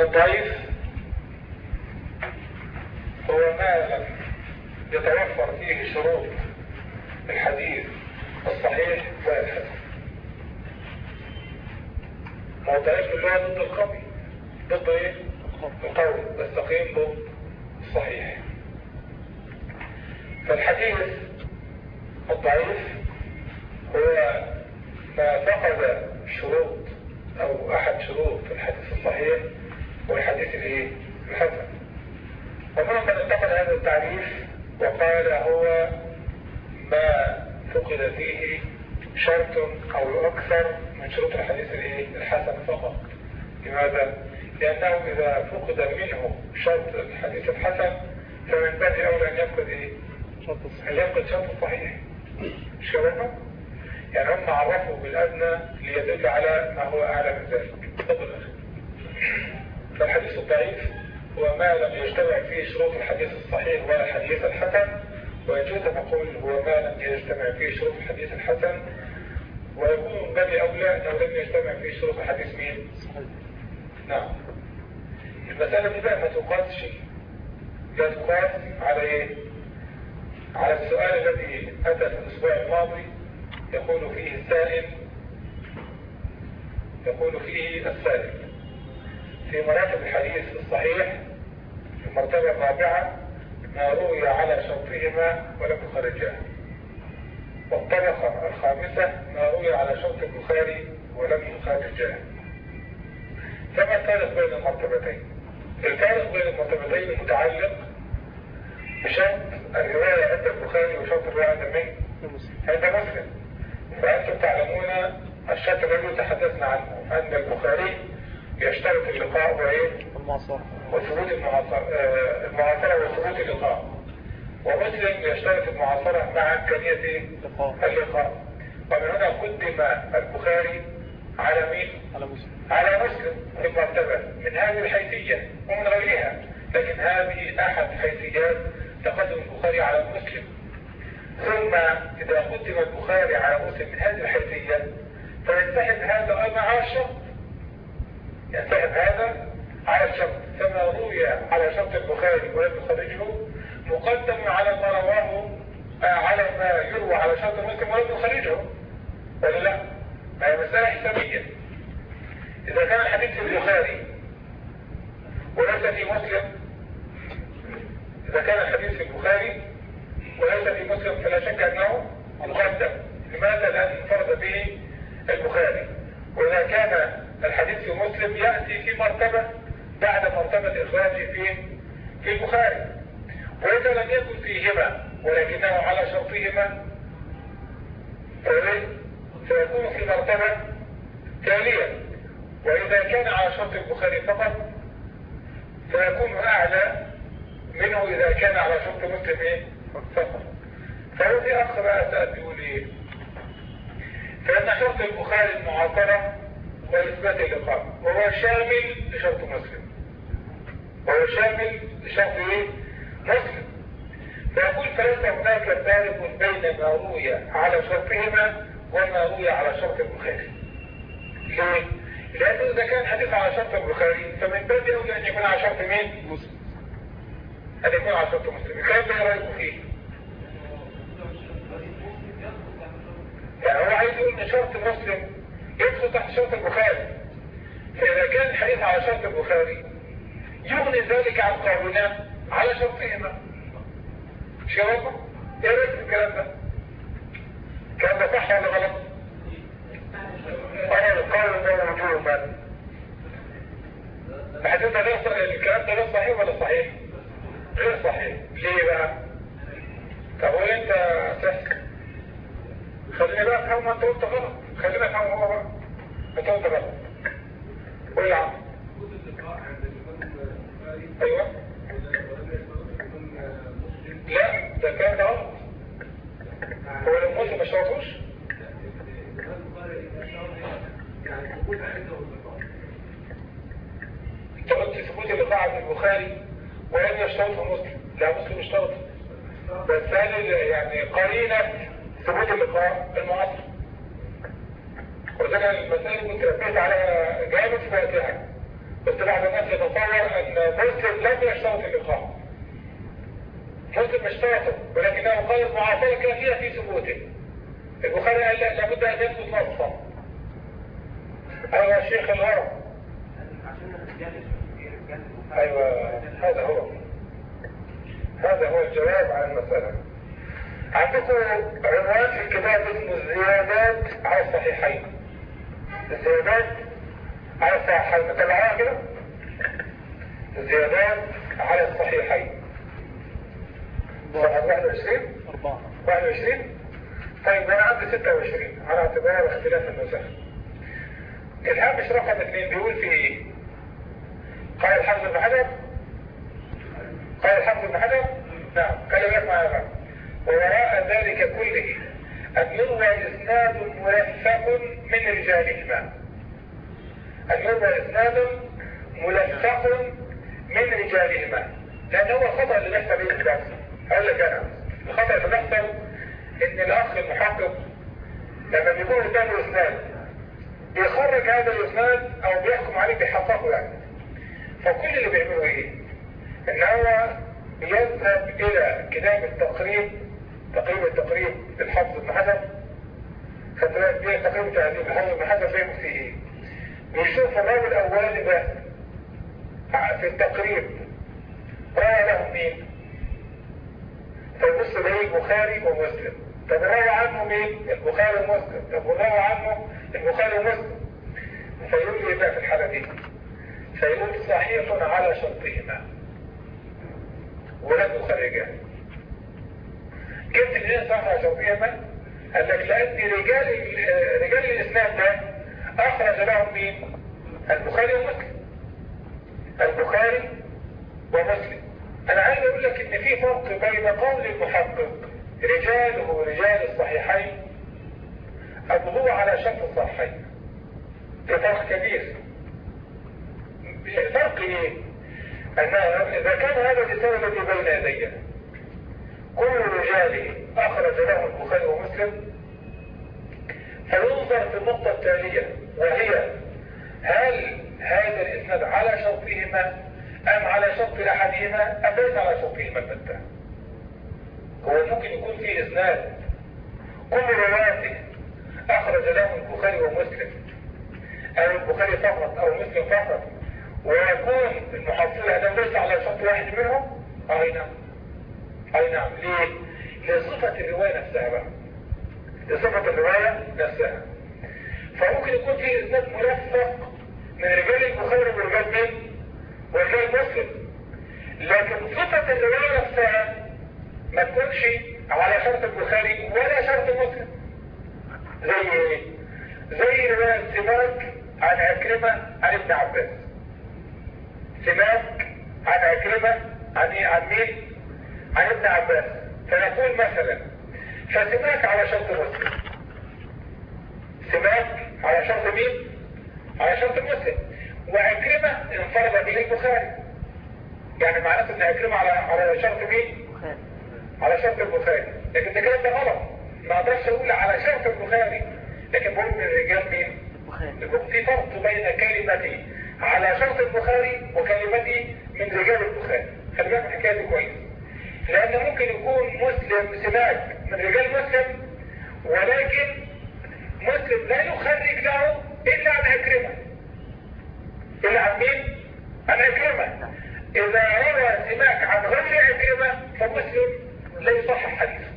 الضعيف هو ما لم يتوفر فيه شروط الحديث الصحيح والحسن ما هو الضعيف اللي ضد القوي ضد إيه؟ القوي والسقيم ضد الصحيح فالحديث الضعيف هو ما فقد شروط أو أحد شروط الحديث الصحيح والحديث الايه الحسن ومنهم من انتقل هذا التعريف وقال هو ما فقد فيه شرط أو أكثر من شروط الحديث الايه الحسن فقط. لماذا؟ لأنه إذا فقد منه شرط الحديث الحسن فمن باب أولى أن يفقد إيه أن يفقد شرط الصحيح. مش كده؟ يعني هم عرفوا بالأدنى ليدل على ما هو أعلى من ذلك. تفضل أخي. فالحديث الضعيف هو ما لم يجتمع فيه شروط الحديث الصحيح ولا الحديث الحسن ويجوز نقول هو ما لم يجتمع فيه شروط الحديث الحسن. ويكون من باب أولى لو لم يجتمع فيه شروط الحديث مين؟ نعم. المسألة دي بقى ما تقاسش لا تقاس على إيه؟ على السؤال الذي أتى في الأسبوع الماضي. يقول فيه السائل يقول فيه السائل. في مراتب الحديث الصحيح في المرتبة الرابعة ما روي على شرطهما ولم يخرجاه. والطبقة الخامسة ما روي على شرط البخاري ولم يخرجاه فما الفارق بين المرتبتين؟ الفارق بين المرتبتين متعلق بشرط الرواية عند البخاري وشرط الرواية عند مين؟ عند مسلم. فأنتم تعلمون الشرط الذي تحدثنا عنه أن البخاري يشترط اللقاء وإيه؟ المعصرة وثبوت المعاصرة آه، المعاصرة وثبوت اللقاء. ومسلم يشترط المعاصرة مع إمكانية؟ لقاء اللقاء. ومن هنا قدم البخاري على مين؟ على مسلم. على مسلم في المرتبة من هذه الحيثية ومن غيرها. لكن هذه أحد حيثيات تقدم البخاري على مسلم. ثم إذا قدم البخاري على مسلم من هذه الحيثية فينسحب هذا على ينسحب هذا على الشرط فما روي على شرط البخاري ولم يخرجه مقدم على ما رواه آه، على ما يروى على شرط مسلم ولم يخرجه. ولا لا؟ هي مسألة حسابية. إذا كان الحديث في البخاري وليس في مسلم إذا كان الحديث في البخاري وليس في مسلم فلا شك أنه مقدم. لماذا لأن انفرد به البخاري؟ وإذا كان الحديث في مسلم يأتي في مرتبة بعد مرتبة إخراجه في في البخاري وإذا لم يكن فيهما ولكنه على شرطهما؟ سيكون في مرتبة تالية وإذا كان على شرط البخاري فقط فيكون أعلى منه إذا كان على شرط مسلم؟ فقط في أخ بقى سأل بيقول إيه؟ فإن شرط البخاري المعاصرة وإثبات اللقاء وهو شامل لشرط مسلم وهو شامل لشرط إيه؟ مسلم فيقول فليس هناك فارق بين ما روي على شرطهما وما روي على شرط البخاري ليه؟ لأنه إذا كان حديث على شرط البخاري فمن باب أولى أن يكون على شرط مين؟ مسلم أن يكون على شرط مسلم الكلام ده رأيكم فيه؟ يعني هو عايز يقول إن شرط مسلم يدخل تحت شرط البخاري فاذا كان الحديث على شرط البخاري يغني ذلك عن قولنا على شرطهما مش برضه؟ إيه رأيك في الكلام ده؟ الكلام ده صح ولا غلط؟ أنا القول ده وجوبا الحديث ده الكلام ده غير صحيح ولا صحيح؟ غير صحيح ليه بقى؟ طب قول انت سحك خليني بقى افهم ما انت قلت غلط خليني افهم هو بقى انت قلت غلط قول يا عم. أيوه. لا ده كان ده غلط. هو لو مسلم ما شرطوش. انت قلت ثبوت اللقاء عند البخاري ولم يشترطه مسلم. لا مسلم اشترطه بس هل يعني قرينة ثبوت اللقاء المعاصر. وذلك المسائل كنت ركزت عليها جامد في وقتها بس بعض الناس يتصور إن مسلم لم يشترط الإقامة. مسلم اشترطه ولكنه قال المعاصره كافيه في ثبوته. البخاري قال لا لابد أن يثبت نصا أيوه شيخ الهرم أيوه هذا هو. هذا هو الجواب على المسألة. عندكم عنوان في الكتاب اسمه الزيادات على الصحيحين. الزيادات. على الصحيحين. مطلعوها كده؟ الزيادات على الصحيحين. صفحة 21 21 طيب أنا عندي 26 على اعتبار اختلاف النسخ. الهامش رقم اثنين بيقول في إيه؟ قال الحافظ بن حجر قال الحافظ بن حجر نعم. قال يسمع يا ووراء ذلك كله أن يروى إسناد ملفق من رجالهما. أن يروى إسناد ملفق من رجالهما. لأن هو الخطأ اللي بيحصل إيه بالظبط أقول لك أنا الخطأ اللي بيحصل إن الأخ المحقق لما بيكون قدامه إسناد بيخرج هذا الإسناد أو بيحكم عليه بيحققه يعني. فكل اللي بيعمله إيه؟ إن هو يذهب إلى كتاب التقريب تقريب التقريب للحفظ بن حجر. خدت بالك تقريب التهذيب الحفظ بن فهم فيه إيه؟ بيشوف الراوي الاولاني ده في التقريب روى له مين؟ فيبص يلاقيه البخاري ومسلم. طب روى عنه مين؟ البخاري ومسلم. طب روى عنه البخاري ومسلم. فيقول لي بقى في الحالة دي؟ فيقول صحيح على شرطهما. ولم يخرجان جبت منين صحيح شرطهما قال لك لأن رجال رجال الإسلام ده أخرج لهم مين؟ البخاري ومسلم. البخاري ومسلم. أنا عايز أقول لك إن في فرق بين قول المحقق رجاله رجال الصحيحين الوضوء على شرط الصحيحين ده فرق كبير. الفرق إيه؟ ان إذا كان هذا الانسان الذي بين يدي كل رجاله أخرج له البخاري ومسلم. فينظر في النقطة التالية وهي هل هذا الإسناد على شرطهما؟ أم على شرط أحدهما؟ أم ليس على شرطهما البتة هو ممكن يكون في إسناد. كل رواته أخرج له البخاري ومسلم. أو البخاري فقط أو مسلم فقط. ويكون المحصل هذا ليس على شرط واحد منهم؟ أي نعم. اي نعم ليه لصفة الرواية نفسها بقى. لصفة الرواية نفسها. فممكن يكون في اسناد ملفق من رجال البخاري ورجال مين؟ ورجال مسلم. لكن صفة الرواية نفسها ما تكونش على شرط البخاري ولا شرط مسلم. زي إيه؟ زي رواية سماك عن عكرمة عن ابن عباس. سماك عن عكرمة عن عن مين؟ عن ابن عباس فنقول مثلا فسماك على شرط مسلم. سماك على شرط مين؟ على شرط مسلم. وعكرمة انفرد به البخاري. يعني معناته إن عكرمة على على شرط مين؟ على شرط البخاري. لكن ده كلام ده غلط. ما أقدرش أقول على شرط البخاري. لكن بقول من الرجال مين؟ يكون في فرق بين كلمتي على شرط البخاري وكلمتي من رجال البخاري. خلي بالك من الحكاية دي كويس لأن ممكن يكون مسلم سماك من رجال مسلم ولكن مسلم لا يخرج له إلا عن عكرمه إلا عن مين؟ عن عكرمه إذا روى سماك عن غير عكرمه فمسلم لا يصحح حديثه.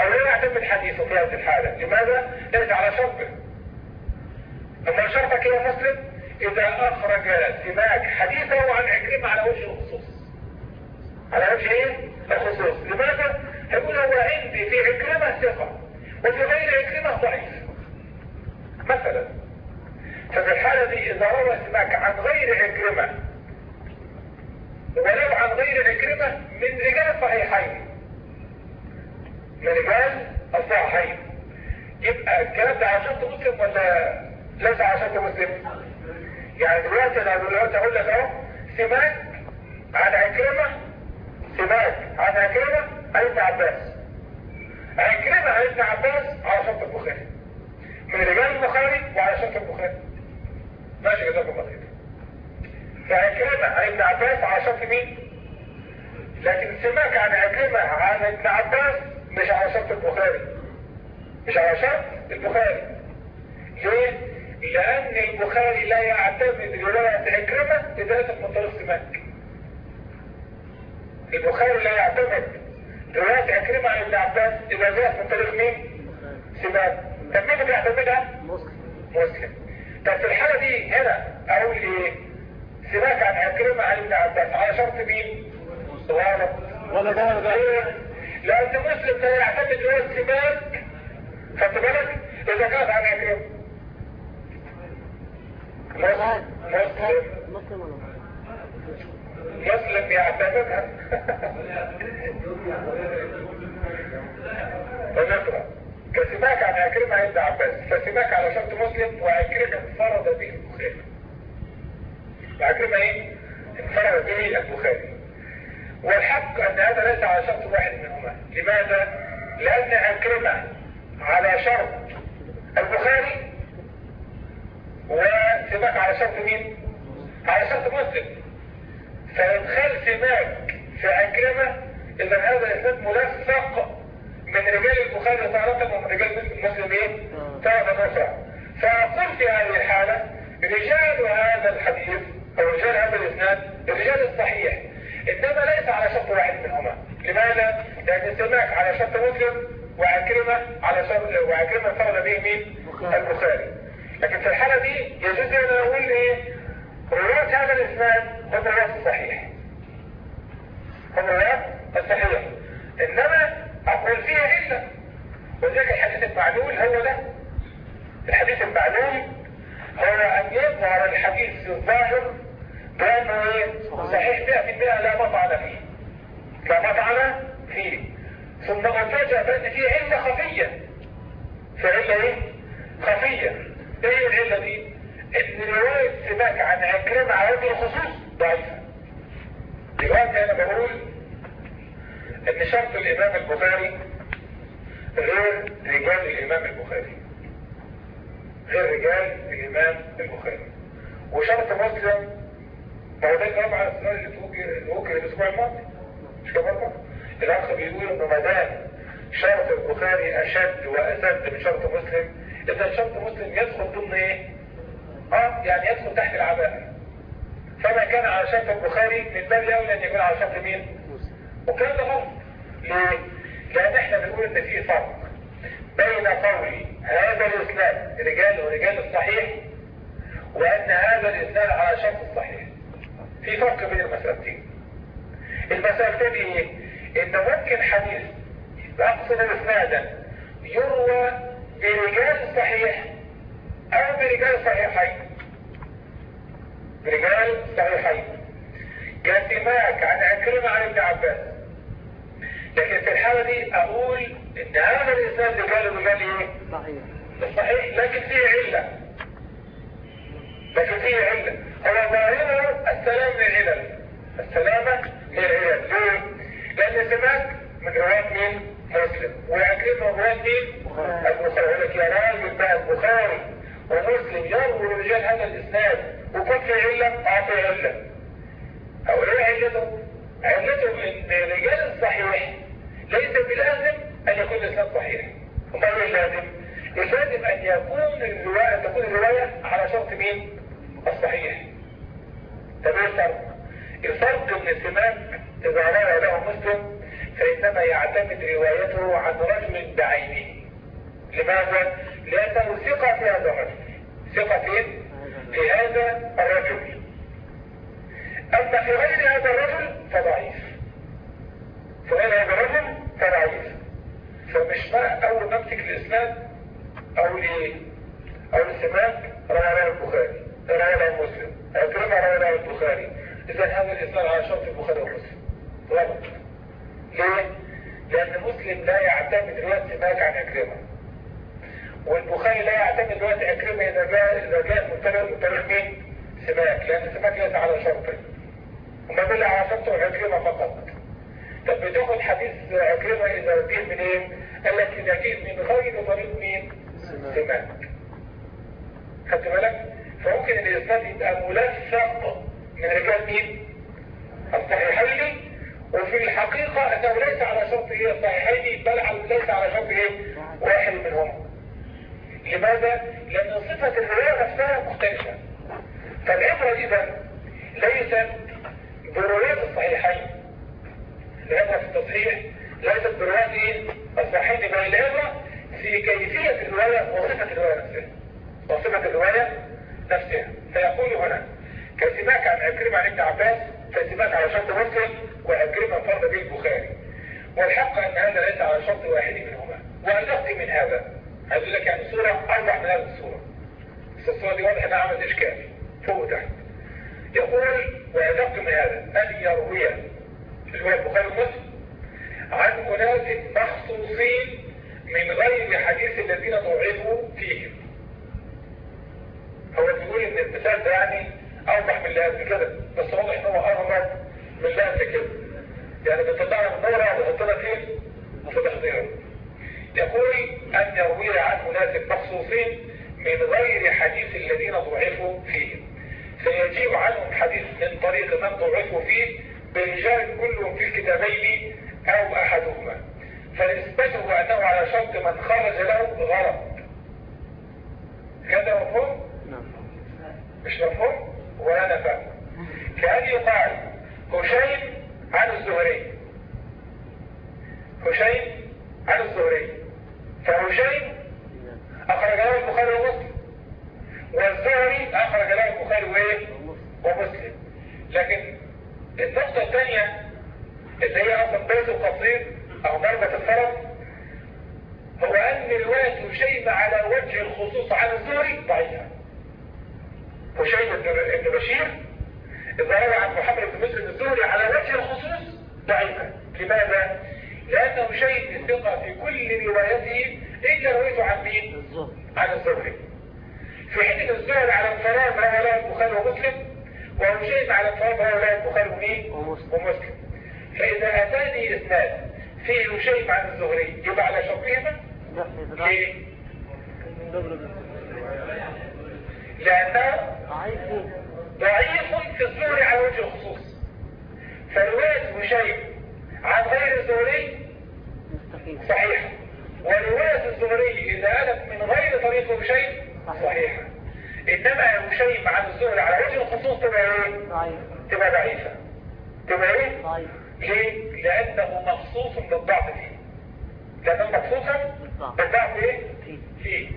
أو لا يعتمد حديثه في هذه الحالة. لماذا؟ ليس على شرطه. أما شرطك يا مسلم إذا أخرج سماك حديثه عن عكرمه على وجه الخصوص. على وجه إيه؟ الخصوص. لماذا؟ يقول هو عندي في عكرمة ثقة وفي غير عكرمة ضعيف. مثلا ففي الحالة دي إذا روى سماك عن غير عكرمة ولو عن غير عكرمة من رجال الصحيحين من رجال الصحيحين. يبقى الكلام ده شرط مسلم ولا ليس شرط مسلم؟ يعني دلوقتي أنا دلوقتي أقول لك أهو سماك عن عكرمة سماك عن عكرمه عن ابن عباس. عكرمة عن ابن عباس على شرط البخاري. من رجال البخاري وعلى شرط البخاري. ماشي جزاكم الله فعكرمة عن ابن عباس على شرط مين؟ لكن سماك عن عكرمة عن ابن عباس مش على شرط البخاري. مش على شرط البخاري. ليه؟ لأن البخاري لا يعتمد رواية عكرمة إذا من طريق سماك. البخاري لا يعتمد رواية عكرمة عن ابن عباس إذا جاءت من طريق مين؟ سماك طب مين اللي بيعتمدها؟ مسلم طب في الحالة دي هنا أقول إيه؟ سماك عن عكرمة عن ابن عباس على شرط مين؟ غلط ولا ده ولا ده؟ لأن مسلم لا يعتمد رواية سماك خدت بالك؟ إذا كانت عن عكرمة مسلم مسلم مسلم يعتمدها فنقرأ كسماك عن عكرمة عند عباس. فسماك على شرط مسلم وعكرمة انفرد به البخاري. وعكرمة إيه؟ انفرد به البخاري. والحق أن هذا ليس على شرط واحد منهما. لماذا؟ لأن عكرمة على شرط البخاري. وسماك على شرط مين؟ على شرط مسلم. فإدخال سماك في عكرمة إذا هذا الإسناد ملصق من رجال البخاري تارة ومن رجال مسلم إيه؟ تارة أخرى فأقول في هذه الحالة رجال هذا الحديث أو رجال هذا الإسناد الرجال الصحيح إنما ليس على شرط واحد منهما لماذا؟ لأن سماك على شرط مسلم وعكرمة على شرط وعكرمة انفرد به مين؟ البخاري لكن في الحالة دي يجوز أن أقول إيه؟ رواية هذا الإسناد هم الرواية الصحيح هم الرواية الصحيح إنما أقول فيها علة وذلك الحديث المعلول هو ده الحديث المعلول هو أن يظهر الحديث الظاهر إيه؟ صحيح 100% لا مطعن فيه لا مطعن فيه ثم أفاجأ بأن فيه علة خفية في علة إيه؟ خفية إيه العلة دي؟ إن رواية سماك عن عكرمة على وجه الخصوص ضعيفة دلوقتي أنا بقول إن شرط الإمام البخاري غير رجال الإمام البخاري غير رجال الإمام البخاري وشرط مسلم ما هو ده الجواب على اللي توجه الأسبوع الماضي مش كده؟ الأخ بيقول إنه ما دام شرط البخاري أشد وأسد من شرط مسلم اذا شرط مسلم يدخل ضمن إيه؟ آه يعني يدخل تحت العباءة فما كان على شرط البخاري من باب الأولى أن يكون على شرط مين؟ وكان ده غلط ليه؟ لأن إحنا بنقول إن في فرق بين قول هذا الإسناد رجال ورجال الصحيح وأن هذا الإسناد على شرط الصحيح. في فرق بين المسألتين. المسألتين إيه إن ممكن حديث اقصد إسنادا يروى برجال الصحيح أو برجال صحيحين. برجال صحيحين. كسماك عن عكرمة عن ابن عباس. لكن في الحالة دي أقول إن هذا الإنسان رجال رجال إيه؟ صحيح. صحيح لكن فيه علة. لكن فيه علة. هو ظاهره السلام من العلل السلامة من العلل ليه؟ لأن سماك من رواية مين؟ مسلم. وعكرمة رواية مين؟ البخاري يقول لك يا راجل بقى البخاري ومسلم يروي رجال هذا الاسناد وكل في علة أعطي علة. أو إيه علته علته ان رجال الصحيح ليس بلازم أن يكون الاسناد صحيح. امال إيه اللازم؟ اللازم أن يكون الرواية تكون الرواية على شرط مين؟ الصحيح. طب إيه الفرق؟ الفرق إن السماك إذا روى له مسلم فإنما يعتمد روايته عن رجل بعينه. لماذا؟ لأنه ثقة في هذا الرجل. ثقة فين؟ في هذا الرجل. أما في غير هذا الرجل فضعيف. في غير هذا الرجل فضعيف. فمش بقى أول ما أمسك الإسناد أقول إيه؟ أقول السماك روى له البخاري. روى له مسلم. أكرمة روى له البخاري. إذا هذا الإسناد على شرط البخاري ومسلم غلط. ليه؟ لأن مسلم لا يعتمد رواية سماك عن أكرمة. والبخاري لا يعتمد رواية أكرمة إذا جاء إذا جاء طريق مين؟ سماك لأن سماك ليس على شرطه وما دل على شرطه أكرمة فقط طب بتاخد حديث أكرمة إذا جه من إيه؟ قال لك إذا جه من غير طريق مين؟ سماك خدت بالك؟ فممكن الإسناد يبقى ملصق من رجال مين الصحيحين وفي الحقيقة أنه ليس على شرط إيه الصحيحين بل ليس على شرط إيه واحد منهم لماذا؟ لأن صفة الرواية نفسها مختلفة. فالعبرة اذا ليست بروايات الصحيحين. العبرة في التصحيح ليست بروايات الصحيحين. بل العبرة في كيفية الرواية وصفة الرواية نفسها. وصفة الرواية نفسها. فيقول هنا كسماك عن أكرم عن ابن عباس كسماك على شرط مسلم وأكرم فرد به البخاري. والحق أن هذا ليس على شرط واحد منهما وأدق من هذا. عايز لك يعني صورة أوضح من هذه الصورة. بس الصورة دي واضح أنها عملت إشكال. فوق وتحت. يقول وأدق من هذا أن يروي هو البخاري ومسلم. عن أناس مخصوصين من غير حديث الذين ضعفوا فيهم. هو بيقول إن المثال ده يعني اوضح من اللي كده بس واضح إن هو اغمض من اللي كده يعني بيطلعنا من نورة ويحطنا فين؟ وفي تحضيره يقول أن يروي عن أناس مخصوصين من غير حديث الذين ضعفوا فيهم فيجيب عنهم حديث من طريق من ضعفوا فيه برجال كلهم في الكتابين أو أحدهما. فنسبته أنه على شرط من خرج له غلط هذا مفهوم؟ مش مفهوم؟ ولا أنا فاهم. كأن يقال هشيم عن الزهري. هشيم عن الزهري. فهشيم أخرج له البخاري ومسلم. والزهري أخرج له البخاري وإيه؟ ومسلم. لكن النقطة الثانية اللي هي أصلا بيت القصير أو ضربة الفرد هو أن رواية هشيم على وجه الخصوص عن الزهري ضعيفة هشيم بن بشير روى عن محمد بن مسلم الزهري على وجه الخصوص ضعيفة لماذا؟ لأن هشيم الثقة في كل روايته إلا روايته عن مين؟ عن الزهري في حين الزهري على روى له البخاري ومسلم وهشيم على انفراد روى له البخاري ومين؟ ومسلم فإذا أتاني إسناد فيه هشيم عن الزهري يبقى على شرطهما؟ ليه؟ لأنه ضعيف في الزهري على وجه الخصوص فرواية هشيم عن غير الزهري صحيحة ورواية الزهري إذا ألف من غير طريق هشيم صحيحة إنما هشيم عن الزهري على وجه الخصوص تبقى إيه؟ تبقى ضعيفة. تبقى إيه؟ ليه؟ لأنه مخصوص بالضعف فيه. لأنه مخصوصا بالضعف. إيه؟ فيه.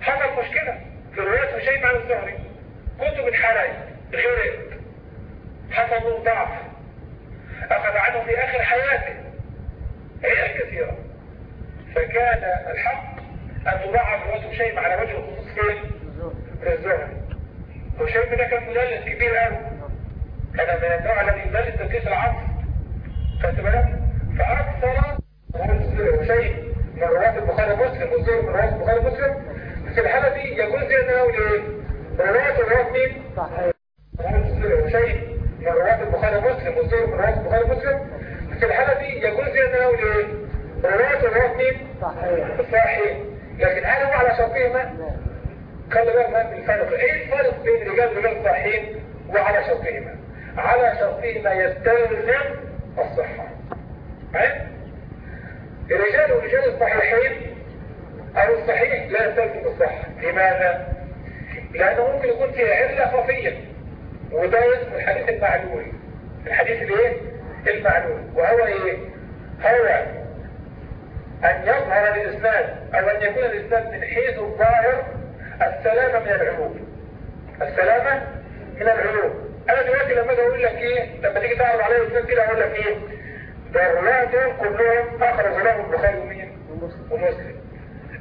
حصل مشكلة في رواية هشيم عن الزهري. كتب الحرائي غيرت حصلوا ضعف. أخذ عنه في آخر حياته هيئة كثيرة فكان الحق أن تضعف رواية هشيم على وجه الخصوص فين؟ في الزهري هشيم ده كان مدلس كبير قوي كان من النوع الذي يدلس تدليس العصر خدت بالك؟ فأكثر هشيم من رواية البخاري ومسلم والزهري من رواية البخاري ومسلم في الحالة دي يجوز أنه ليه؟ رواية رواية مين؟ البخاري ومسلم والزهري من البخاري ومسلم في الحالة دي يجوز أنه ليه؟ رواية رواية مين؟ صحيح. لكن هل هو على شرطهما؟ خلي بالك من الفرق. إيه الفرق بين رجال رجال صحيحين وعلى شرطهما على شرطهما يستلزم الصحة. عين الرجال ورجال الصحيحين أو الصحيح لا يستلزم الصحة. لماذا؟ لأنه ممكن يكون فيه علة خفية. وده اسمه الحديث المعلول. الحديث الايه المعلول وهو إيه؟ هو أن يظهر الإسناد أو أن يكون الإسناد من حيث الظاهر السلامة من العلوم. السلامة من العلوم. أنا دلوقتي لما أجي أقول لك إيه؟ لما تيجي تعرض عليا الإسناد كده أقول لك إيه؟ دول كلهم اخرج له البخاري ومين؟ ومسلم.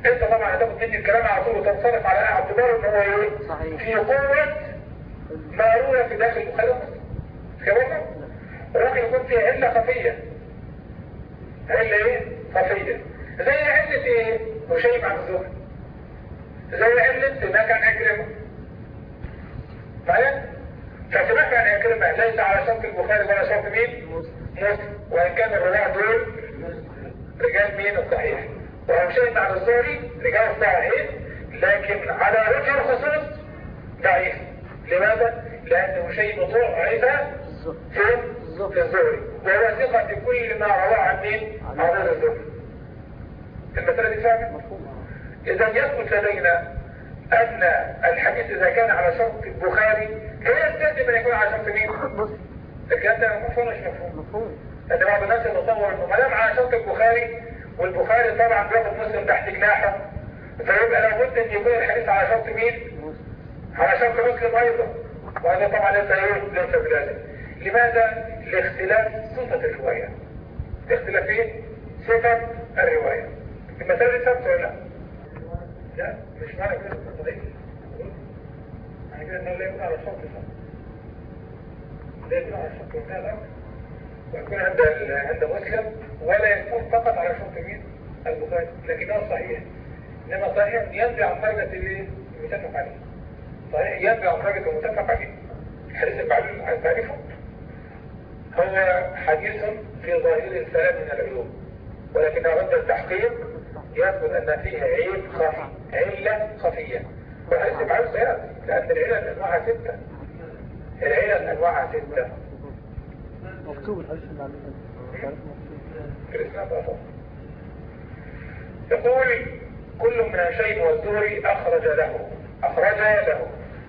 أنت طبعا هتاخد مني الكلام على طول وتنصرف على أعتبار إن هو إيه؟ صحيح. في قوة ما روى في داخل البخاري ومسلم. كده وممكن يكون فيها علة خفية. علة إيه؟ خفية. زي علة إيه؟ وشيء عن الزهد زي علة سماك عن أكرمه. معايا فسماك عن أكرمه. ليس على شرط البخاري ولا شرط مين؟ مسلم وإن كان الرواة دول رجال مين؟ الصحيح وهو شيء عن الزهري رجال صحيحين لكن على وجه الخصوص ضعيف. لماذا؟ لأنه شيء ضعف في الزهري وهو ثقة في كل ما رواه عن مين؟ عن الزهري المسألة دي فاهمة؟ إذا يثبت لدينا أن الحديث إذا كان على شرط البخاري لا يستلزم أن يكون على شرط مين؟ الكلام ده مفهوم مش مفهوم؟ مفهوم لأن بعض الناس يتصور أنه ما دام على شرط البخاري والبخاري طبعا بياخد مسلم تحت جناحه فيبقى لابد أن يكون الحديث على شرط مين؟ على شرط مسلم أيضا وهذا طبعا ليس ليس بذلك لماذا؟ لاختلاف صفة الرواية. لاختلاف إيه؟ صفة الرواية. المسألة دي ثابتة ولا لا؟ لا مش معنى كده. القضية معنى كده انه لا يكون على شرط صح لا يكون على شرط منتهى الأمر ويكون عند عند مسلم ولا يكون فقط على شرط مين؟ البخاري. لكنه صحيح. إنما صحيح ينبع عن درجة المتفق عليه. صحيح ينبع عن درجة المتفق عليه. الحديث المعلوم عن تعريفه. هو حديث في ظاهر السلام من العيوب ولكن عند التحقيق يثبت أن فيه عيب خفي علة خفية وحديث معلوم سيأتي لأن العلل أنواعها ستة. العلل أنواعها ستة. مكتوب الحديث الإسلام يقول كل من الشيء والزهري أخرج له أخرج له.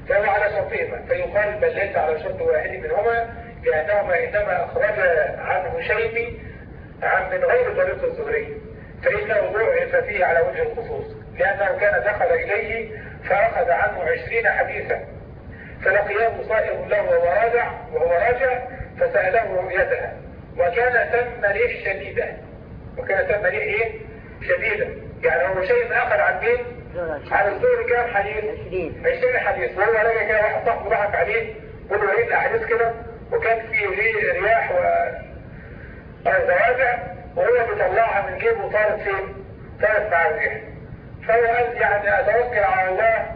فهو على شرطهما فيقال بل ليس على شرط واحد منهما لأنهما إنما أخرج عنه شيء عن من غير طريق الزهري فإنه ضعف فيه على وجه الخصوص لأنه كان دخل إليه فأخذ عنه عشرين حديثا فلقياه صائر له وهو راجع وهو راجع فسأله رؤيتها وكان تم ريح شديدة وكان تم ريح إيه؟ شديدة. يعني هو شيء أخذ عن مين؟ على الزهري كام حديث 20 حديث وهو راجع كده واحد صاحبه ضحك عليه قول له إيه الأحاديث كده؟ وكان فيه رياح وزواجع وهو بيطلعها من جيبه وطارت فين؟ طارت مع الريح فهو قال يعني أتوكل على الله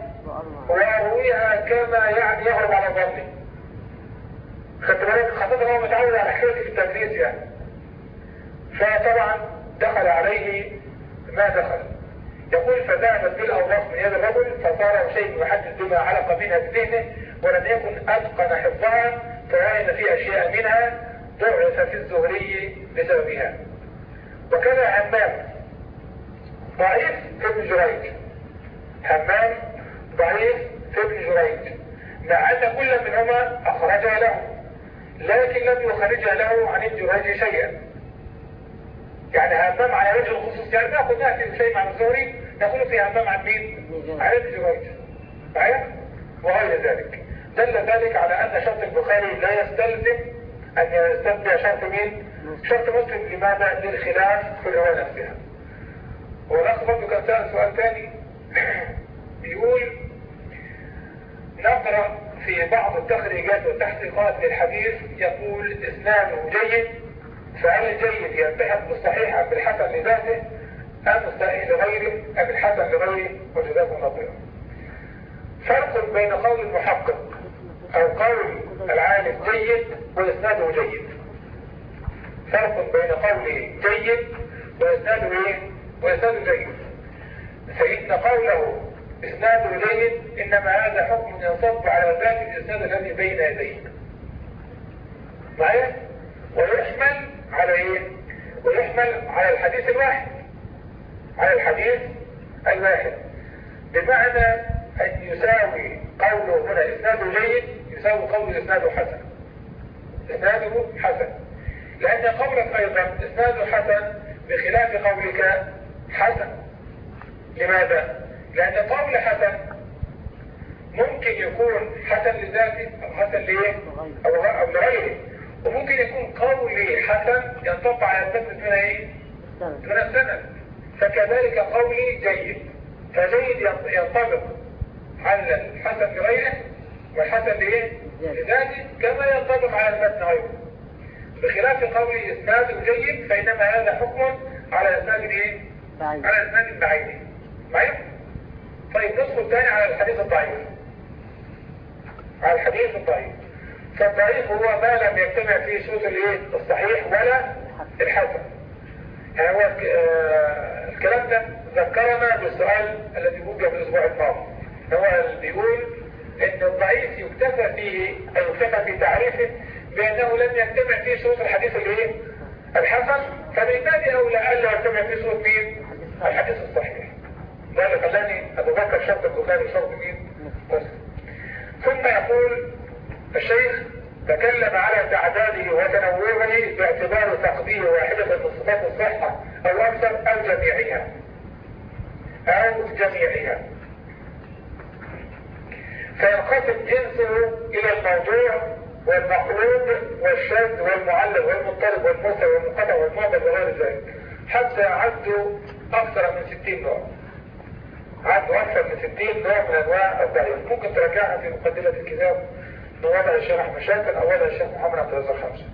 وأرويها كما يعني يهرب على ظني. خدت بالك؟ خاصة هو متعود على حكاية التدريس يعني. فطبعا دخل عليه ما دخل. يقول فذهبت بالأوراق من يد الرجل فصار شيء يحدث بما علق منها بذهنه ولم يكن أتقن حفظها. فوجد في أشياء منها ضعف في الزهري بسببها. وكذا همام ضعيف في ابن جريج. همام ضعيف في ابن جريج. مع أن كل منهما أخرجها له. لكن لم يخرجها له عن ابن جريج شيئا. يعني همام على وجه الخصوص. يعني ناخذ نأتي شيء مع الزهري نقول في همام عن مين؟ عن ابن جريج. معايا؟ وغير ذلك. دل ذلك على أن شرط البخاري لا يستلزم أن يستبدع شرط مين؟ شرط مسلم لماذا؟ للخلاف في الرواية نفسها. والأخ برضه كان سأل سؤال ثاني بيقول نقرأ في بعض التخريجات والتحقيقات للحديث يقول إسناده جيد فهل الجيد يلتحق بالصحيح أم بالحسن لذاته؟ أم الصحيح لغيره؟ أم الحسن لغيره؟ وجزاكم الله فرق بين قول المحقق أو قول العالم جيد وإسناده جيد فرق بين قوله جيد وإسناده إيه؟ وإسناده جيد فإن قوله إسناده جيد إنما هذا حكم ينصب على ذات الإسناد الذي بين يديه معايا؟ ويحمل على إيه؟ ويحمل على الحديث الواحد على الحديث الواحد بمعنى أن يساوي قوله هنا إسناده جيد يساوي قول إسناده حسن. إسناده حسن. لأن قولك أيضا إسناده حسن بخلاف قولك حسن. لماذا؟ لأن قول حسن ممكن يكون حسن لذاته أو حسن ليه؟ أو, أو لغيره. وممكن يكون قولي حسن ينطبق على السند من إيه؟ من السند. فكذلك قولي جيد. فجيد ينطبق على الحسن لغيره والحسن لايه؟ لذاته كما ينطبق على المتن غيره بخلاف قولي إسناد جيد فإنما هذا حكم على إسناد إيه؟ على إسناد بعينه معايا؟ طيب ندخل تاني على الحديث الضعيف على الحديث الضعيف فالضعيف هو ما لم يجتمع فيه شروط الإيه؟ الصحيح ولا الحسن يعني هو آه الكلام ده ذكرنا بالسؤال الذي وجه في الأسبوع الماضي هو بيقول ان الضعيف يكتفى فيه أو يكتفى في تعريفه بأنه لم يجتمع فيه شروط الحديث الإيه؟ الحسن. باب أولى الا يجتمع فيه شروط مين؟ الحديث الصحيح. ده اللي خلاني اتذكر شرط البخاري وشرط مين؟ ثم يقول الشيخ تكلم على تعداده وتنوعه باعتبار تقدير واحدة من صفات الصحة أو أكثر أو جميعها. أو جميعها. فينقسم جنسه إلى الموضوع والمقلوب والشاذ والمعلق والمضطرب والموسى والمنقطع والمعضل وغير ذلك. حتى عدوا أكثر من 60 نوع. عدوا أكثر من 60 نوع من أنواع الضعيف ممكن تراجعها في مقدمة الكتاب من وضع الشيخ أحمد شاكر أو وضع الشيخ محمد عبد الرزاق خمسة.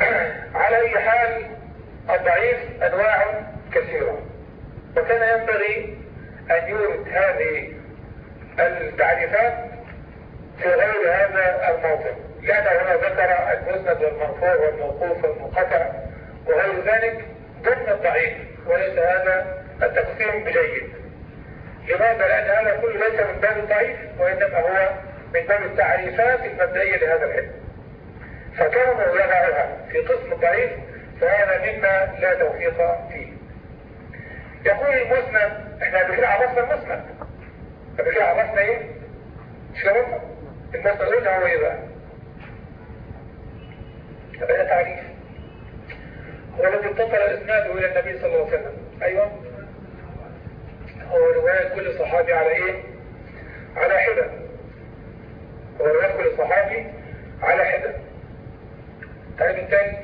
على أي حال الضعيف أنواع كثيرة. وكان ينبغي أن يورد هذه التعريفات في غير هذا الموضع لأن هنا ذكر المسند والمرفوع والموقوف والمنقطع وغير ذلك ضمن الضعيف وليس هذا التقسيم بجيد. لماذا؟ لأن هذا كله ليس من باب الضعيف وإنما هو من باب التعريفات المبدئية لهذا العلم فكونوا يضعها في قسم الضعيف فهذا مما لا توفيق فيه. يقول المسند إحنا كده عرفنا المسند قبل كده عرفنا إيه؟ كده المسند هو إيه بقى؟ هذا تعريف. هو الذي اتصل اسناده إلى النبي صلى الله عليه وسلم. أيوه. هو رواية كل صحابي على إيه؟ على حدة. هو رواية كل صحابي على حدة. طيب الثاني؟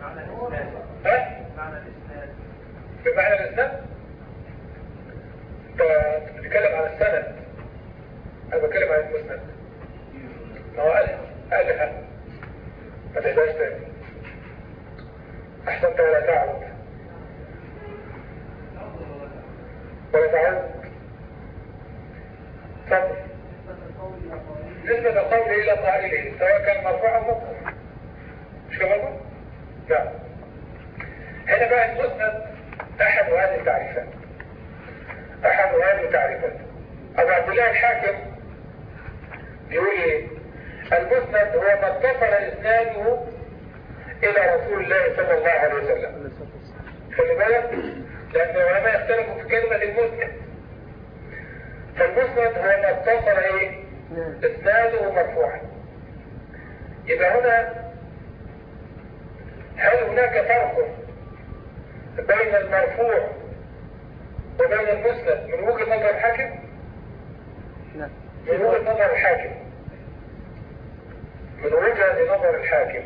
معنى الإسناد. ها؟ معنى الإسناد. بمعنى الإسناد؟ انت بتتكلم عن السند. أنا بتكلم عن المسند. ما هو قال قالها ما تهداش تاني. احسنت ولا تعود. ولا تعود. تفضل نسبة القول إلى قائله سواء كان مرفوع أو موقوف مش كده برضه؟ لا هنا بقى المسند أحد هذه التعريفات. أحد هذه التعريفات أبو عبد الله الحاكم يقول إيه؟ المسند هو ما اتصل إسناده إلى رسول الله صلى الله عليه وسلم خلي بالك لأن العلماء يختلفوا في كلمة المسند فالمسند هو ما اتصل إيه؟ إسناده مرفوعا يبقى هنا هل هناك فرق بين المرفوع وبين المسند من وجهة نظر الحاكم؟ لا من وجهة نظر الحاكم. من وجهة نظر الحاكم.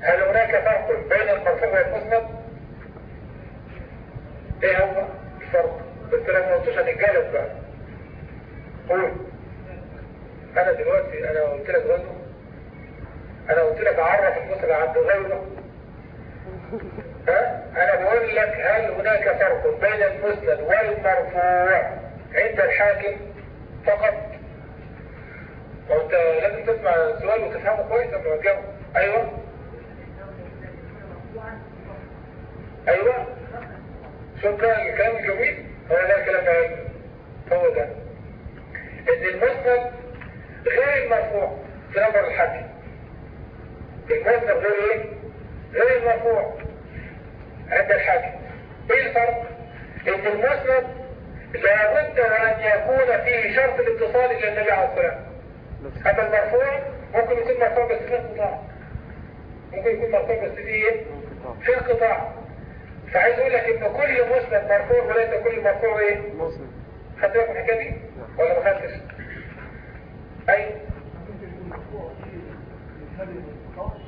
هل هناك فرق بين المرفوع والمسند؟ إيه هو الفرق؟ بس لما قلتوش هنتجالس بقى. قول. أنا دلوقتي أنا قلت لك غيره أنا قلت لك أعرف المسند عند غيره ها؟ أنا بقول لك هل هناك فرق بين المسند والمرفوع عند الحاكم فقط؟ وانت لازم تسمع السؤال وتفهمه كويس قبل ما تجاوب. أيوه. أيوه. شكرا الكلام الجميل؟ هو ده كلام علمي هو ده. إن المسند غير المرفوع في نظر الحاكم. المسند غير إيه؟ غير المرفوع. عند الحاكم. إيه الفرق؟ إن المسند لابد وان يكون فيه شرط الاتصال إلى النبي عليه الصلاة والسلام. أما المرفوع ممكن يكون مرفوع بس في انقطاع. ممكن يكون مرفوع بس في إيه؟ في انقطاع. فعايز أقول لك إن كل مسند مرفوع وليس كل مرفوع إيه؟ مسلم خدت بالك من الحكاية دي؟ ولا ما خدتش؟ أي؟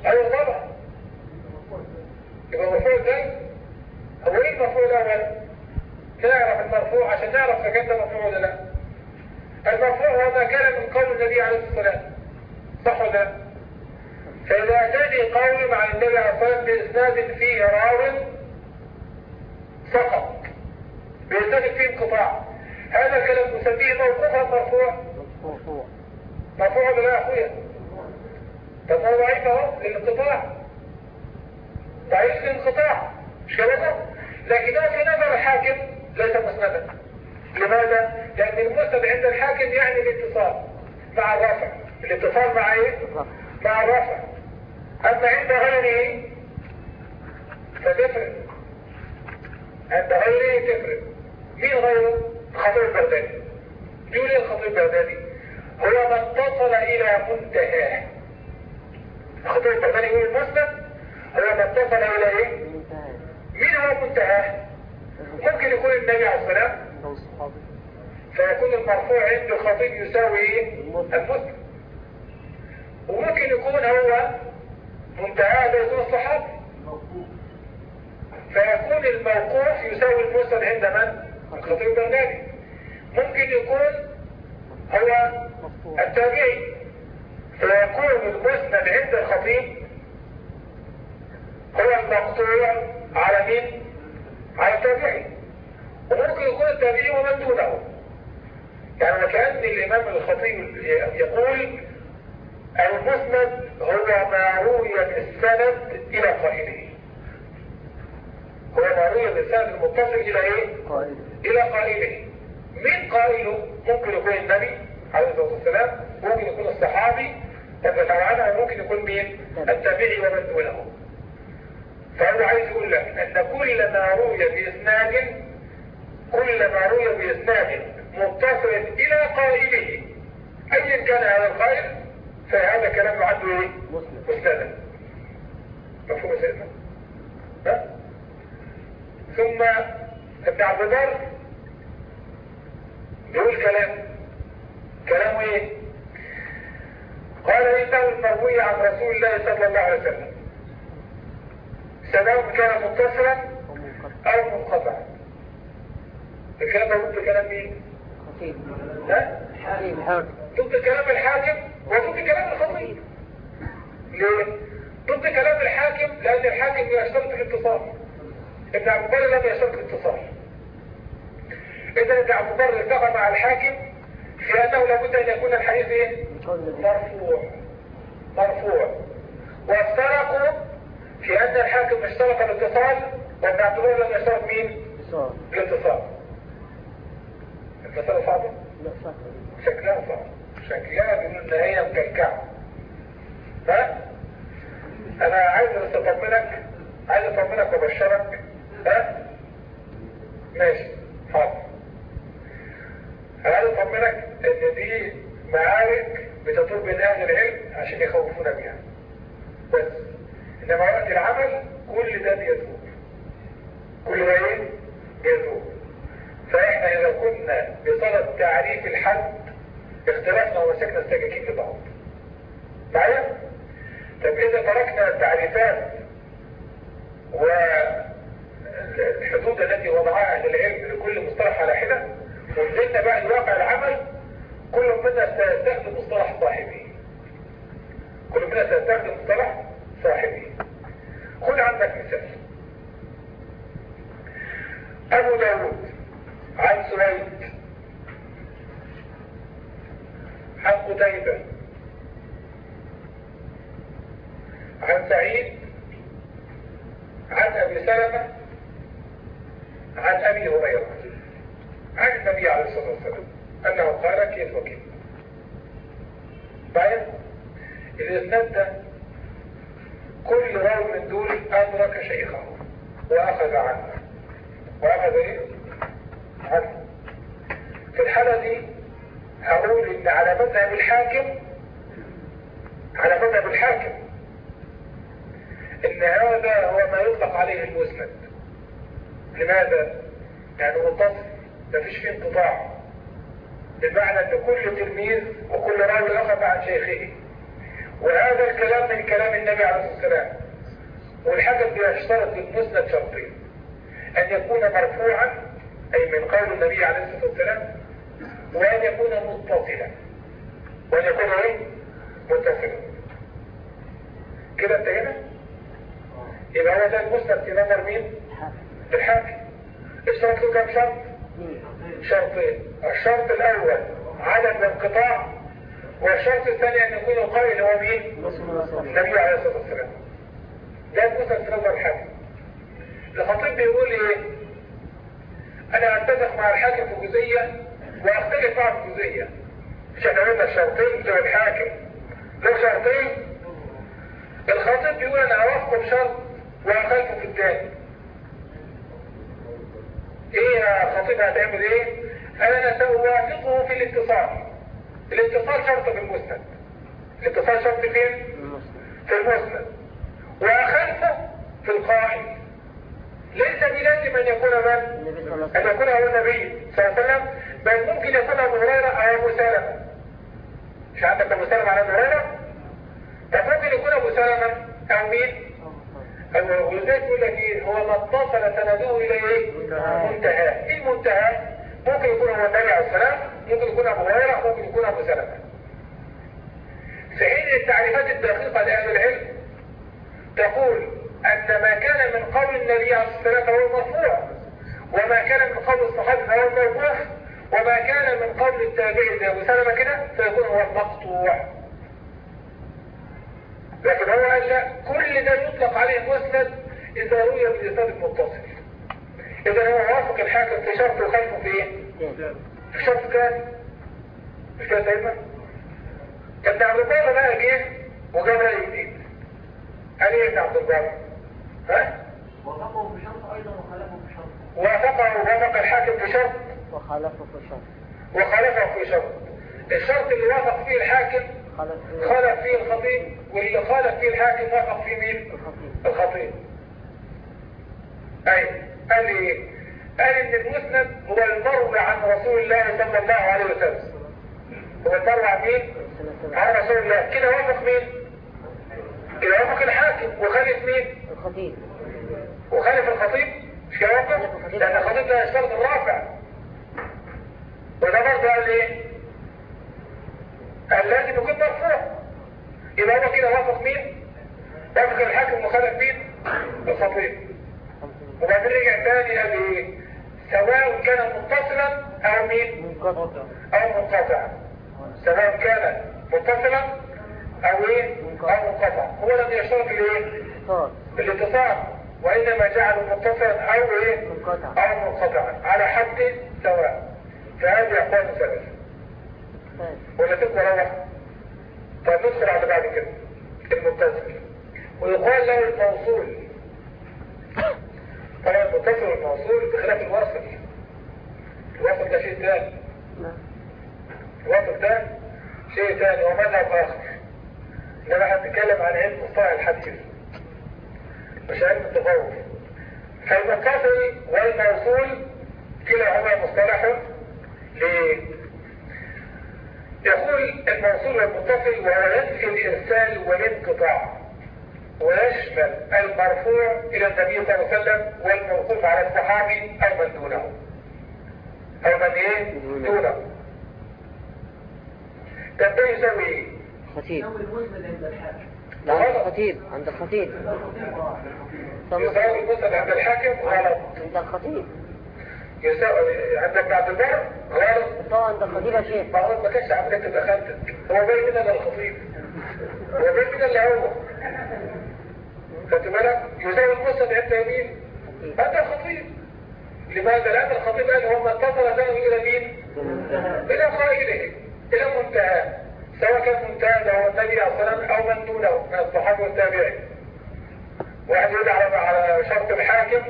أيوه طبعا. يبقى المرفوع ده إيه المرفوع الأول نعرف المرفوع عشان نعرف اذا كان ده مرفوع ولا لا. المرفوع هو ما كان من قول النبي عليه الصلاة والسلام. صح ولا لا؟ فإذا اتاني قول مع النبي عليه الصلاة والسلام بإسناد فيه راو سقط. بإسناد فيه انقطاع. هذا الكلام نسميه موقوفا مرفوع. مرفوع ولا لا يا أخويا؟ طب هو ضعيف أهو للانقطاع. ضعيف للانقطاع. مش كده لكنه في نظر الحاكم ليس مسندا. لماذا؟ لأن المسند عند الحاكم يعني الاتصال. مع الرفع الاتصال مع إيه؟ مع الرفع أما عند غيره فتفرق عند غيره تفرق مين غيره؟ الخطيب البغدادي. يقول الخطيب البغدادي؟ هو ما اتصل إلى منتهاه. الخطيب البغدادي يقول المسند هو ما اتصل إلى إيه؟ مين هو منتهاه؟ ممكن يكون النبي عليه السلام فيكون المرفوع عند الخطيب يساوي؟ المسلم. وممكن يكون هو منتهى ده يكون الصحابي فيكون الموقوف يساوي المسند عند من؟ الخطيب البغدادي ممكن يكون هو التابعي فيكون المسند عند الخطيب هو المقطوع على مين؟ على التابعي وممكن يكون التابعي ومن دونه يعني وكأن الإمام الخطيب يقول المسند هو ما روي بالسند إلى قائله. هو ما روي بالسند المتصل إلى إيه؟ إلى قائله. مين قائله؟ ممكن يكون النبي عليه الصلاة والسلام. ممكن يكون الصحابي. عنه ممكن يكون مين؟ التابعي ومن دونه. فهو عايز يقول لك أن كل ما روي بإسناد كل ما روي بإسناد متصل إلى قائله أيا كان هذا القائل فهذا كلام عنده إيه؟ مسلم مفهوم سيدنا؟ ثم ابن عبد البر بيقول كلام كلامه إيه؟ قال إنه المروي عن رسول الله صلى الله عليه وسلم سواء كان متصلا أو منقطعا. الكلام ده ضد كلام مين؟ ها؟ حكيم حاكم. ضد كلام الحاكم وضد كلام الخطيب. ليه؟ ضد كلام الحاكم لأن الحاكم يشترط الاتصال. ابن عبد البر لم يشترط الاتصال. إذا ابن عبد البر اتفق مع الحاكم في أنه لابد أن يكون الحديث إيه؟ مرفوع. مرفوع. وافترقوا في أن الحاكم اشترط الاتصال البر لم يشترط مين؟ بصار الاتصال. المسألة صعبة؟ لا صح. شكلها صعب شكلها بيقول ان هي مكلكعة. ها؟ أنا عايز بس اطمنك عايز أطمنك وأبشرك. ها؟ ماشي حاضر أنا عايز أطمنك إن دي معارك بتدور بين أهل العلم عشان يخوفونا بيها. بس. وقت العمل كل ده بيدور كل ده إيه؟ بيدور فإحنا إذا كنا بصدد تعريف الحد اختلفنا ومسكنا السكاكين لبعض معايا؟ طب إذا تركنا التعريفات والحدود التي وضعها أهل العلم لكل مصطلح على حدة ونزلنا بقى الواقع العمل كل منا سيستخدم مصطلح صاحبه. كل منا سيستخدم مصطلح صاحبه خد عندك مثال ابو داود عن سويد عن قتيبة عن سعيد عن ابي سلمة عن ابي هريرة عن النبي عليه الصلاة والسلام انه قال كيف وكيف طيب الاسناد ده كل راوي من دول ادرك شيخه واخذ عنه واخذ إيه عنه في الحالة دي هقول ان على مذهب الحاكم على مذهب الحاكم ان هذا هو ما يطلق عليه المسند لماذا؟ يعني متصل مفيش فيه انقطاع بمعنى ان كل تلميذ وكل راوي اخذ عن شيخه وهذا الكلام من كلام النبي عليه الصلاه والسلام والحاكم بيشترط للمسند شرطين ان يكون مرفوعا أي من قول النبي عليه الصلاة والسلام وأن يكون متصلا. وأن يكون إيه؟ متصلا. كده انتهينا؟ يبقى هو ده المسند في نظر مين؟ الحاكم. اشترط له كم شرط؟ شرطين. الشرط الأول عدم الانقطاع والشرط الثاني أن يكون القائل هو مين؟ النبي عليه الصلاة والسلام. ده المسند في نظر الحاكم. الخطيب بيقول إيه؟ أنا أتفق مع الحاكم في جزئية وأختلف معه في جزئية. مش إحنا قلنا الشرطين بتوع الحاكم. له شرطين الخطيب بيقول أنا أوافقه بشرط وأخالفه في الثاني إيه يا خطيب هتعمل إيه؟ أنا سأوافقه في الاتصال. الاتصال شرط في المسند الاتصال شرط فين؟ في المسند وأخالفه في القائل ليس بلازم ان يكون من ان يكون هو النبي صلى الله عليه وسلم بل ممكن يكون أبو هريرة أو أبو سلمة. مش عندك أبو سلمة على أبو هريرة؟ طب ممكن يكون أبو سلمة أو مين؟ ولذلك يقول لك إيه؟ هو ما اتصل سنده إلى إيه؟ منتهى. إيه المنتهى؟ ممكن يكون هو النبي عليه السلام ممكن يكون أبو هريرة ممكن يكون أبو سلمة. في التعريفات الدقيقة لأهل العلم تقول أن ما كان من قول النبي عليه الصلاة والسلام فهو مرفوع وما كان من قول الصحابة فهو موقوف وما كان من قول التابعي زي ابو سلمة كده فيكون هو المقطوع لكن هو قال لا كل ده يطلق عليه مسند إذا روي بالاسناد المتصل إذا هو وافق الحاكم في شرط وخلفه في إيه؟ في شرط كام؟ مش كده دايما؟ ابن عبد البر بقى جه وجاب رأي جديد قال ابن عبد البر؟ بشرط أيضا بشرط. وافقه ووافق الحاكم في شرط وخالفه في شرط وخالفه في شرط الشرط اللي وافق فيه الحاكم خالف فيه الخطيب واللي خالف فيه الحاكم وافق فيه مين؟ الخطيب. الخطيب. أي قال لي إيه؟ قال إن المسند هو المروي عن رسول الله صلى الله عليه وسلم. هو المروي عن مين؟ عن رسول الله. كده وافق مين؟ كده وافق الحاكم. وخالف مين؟ الخطيب. وخالف الخطيب مش كده لأن الخطيب ده يشترط الرافع وده برضه قال إيه؟ قال لازم يكون مرفوع. يبقى هو كده وافق مين؟ وافق الحاكم وخالف مين؟ الخطيب. وبعدين رجع تاني قال إيه؟ سواء كان متصلا أو مين؟ منقطع. أو منقطع. سواء كان متصلا أو إيه؟ أو منقطع. هو لم يشترط الإيه؟ صار الاتصال وإنما جعله متصلا أو إيه؟ منقطع أو منقطعا على حد سواء فهذه أقوال سلف ثاني ولا تبقى روح. طب ندخل على بعد كده. المتصل. ويقال له الموصول. طبعا المتصل والموصول بخلاف الوصل الوصل ده شيء ثاني نعم. الوصل ده شيء ثاني ومذهب آخر. إنما هنتكلم عن علم مصطلح الحديث. مش علم التصوف فالمتصل والموصول كلاهما مصطلح ليه؟ يقول الموصول والمتصل وهو ينفي الإرسال والانقطاع. ويشمل المرفوع إلى النبي صلى الله عليه وسلم والموقوف على الصحابي أو من دونه. أو من إيه؟ دونه. طب ده يساوي إيه؟ خطيب. عند عند الخطيب عند الخطيب. يساوي المسند عند الحاكم غلط عند الخطيب. يساوي عند ابن عبد البر غلط طبعا عند الخطيب يا شيخ. ما كانش عمليه تبقى خالتك هو باين من ده الخطيب. هو باين من اللي هو. خدت بالك؟ يساوي المسند عند خطيب. هذا الخطيب. لماذا؟ لأن الخطيب قال هو ما اتصل ثاني إلى مين؟ إلى قائله. إلى منتهى سواء كان منتهى ده هو النبي عليه الصلاة أو من دونه من الصحابة والتابعين. واحد يقول على شرط الحاكم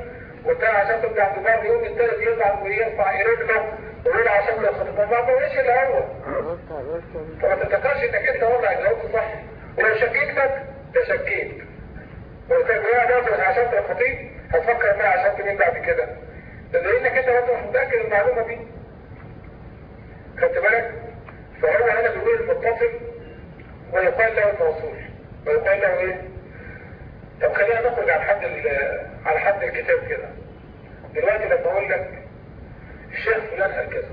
والثاني على شرط ابن عبد البر يوم الثالث يزعل ويرفع رجله ويقول على شرط الخطيب ما بقولش قلت فما تفتكرش إنك أنت وضعك جاوبت صح. ولو شكيتك تشكيت. ولو كان جاي ده على شرط الخطيب هتفكر بقى على شرط مين بعد كده؟ ده لانك أنت برضه مش متأكد من المعلومة دي. خدت بالك؟ فهو هنا بيقول المتصل؟ ويقال له الموصول. ويقال له إيه؟ طب خلينا نخرج على حد على حد الكتاب كده. دلوقتي لما أقول لك الشيخ فلان قال كذا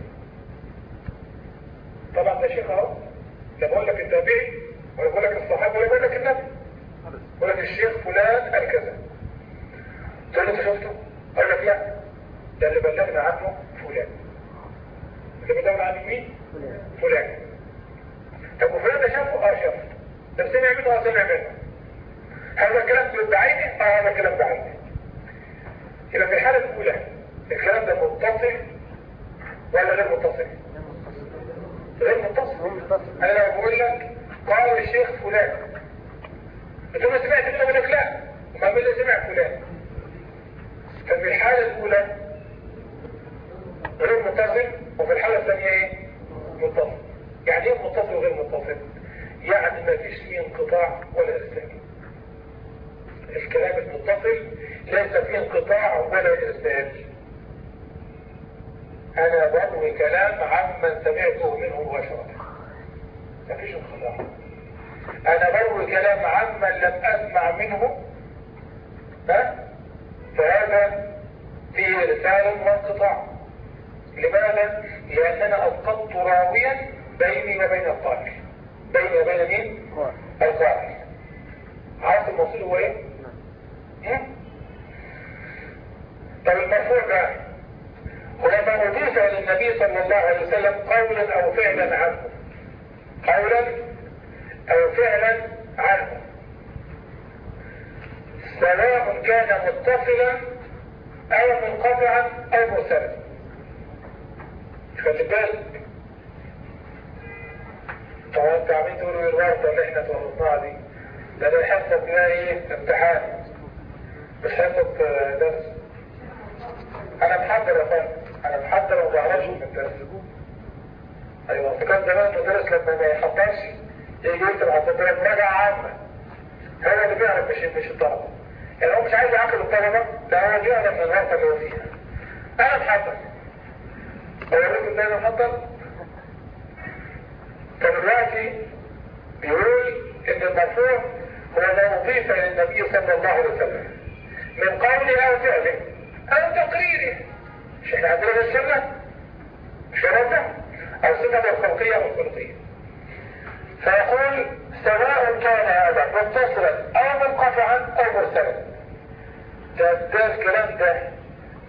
طبعا ده شيخ أهو. لا بقول لك التابعي ولا لك الصحابي ولا لك النبي. بقول لك الشيخ فلان قال كذا تقول أنت شفته؟ أقول لك لا. ده اللي بلغنا عنه فلان. اللي بلغنا عنه مين؟ فلان طب وفلان ده شافه؟ آه شافه طب سمع منه؟ آه سمع منه هذا الكلام بعينه؟ آه هذا الكلام بعينه يبقى في الحالة الأولى الكلام ده متصل ولا غير متصل غير متصل لو بقول لك قال الشيخ فلان انت ما سمعت كده بقول لك لا ما بقول سمع فلان ففي الحالة الأولى غير متصل وفي الحالة الثانية إيه؟ يعني إيه متصل وغير متصل؟ يعني ما فيش فيه انقطاع ولا إرسال. الكلام المتصل ليس فيه انقطاع ولا إرسال. أنا بروي كلام عمن سمعته منه مباشرة. مفيش انقطاع. أنا بروي كلام عمن لم أسمع منه. ها؟ فهذا فيه إرسال وانقطاع. لماذا؟ لأننا أسقطت راويا بيني وبين القائل بيني وبين مين؟ القائل عارف الموصول هو إيه؟ نعم؟ طب المرفوع بقى ولما أضيف إلى النبي صلى الله عليه وسلم قولا أو فعلا عنه قولا أو فعلا عنه سواء كان متصلا أو منقطعا أو مرسلا خلي بالك طبعا انت عمين تقولوا إيه الورطة اللي إحنا توصلناها دي. ده ده حصة اسمها إيه امتحان. مش حصة درس. أنا محضر يا فندم. أنا محضر وما بعرفش من الدرس. أيوه فكان زمان المدرس لما ما يحضرش يجي يكتب على السطرات مراجعة عامة هو اللي بيعرف مش مش الطلبة. يعني هو مش عايز يعاقب الطلبة ده هو بيعرف الورطة اللي هو فيها أنا محضر. اوريكم إزاي أنا محضر فدلوقتي بيقول إن المرفوع هو ما إلى النبي صلى الله عليه وسلم. من قوله أو فعله أو تقريره. مش إحنا عندنا في ده أو صفه الخلقية أو الخلقية. فيقول سواء كان هذا متصلا أو منقطعا أو مرسلا. ده ده الكلام ده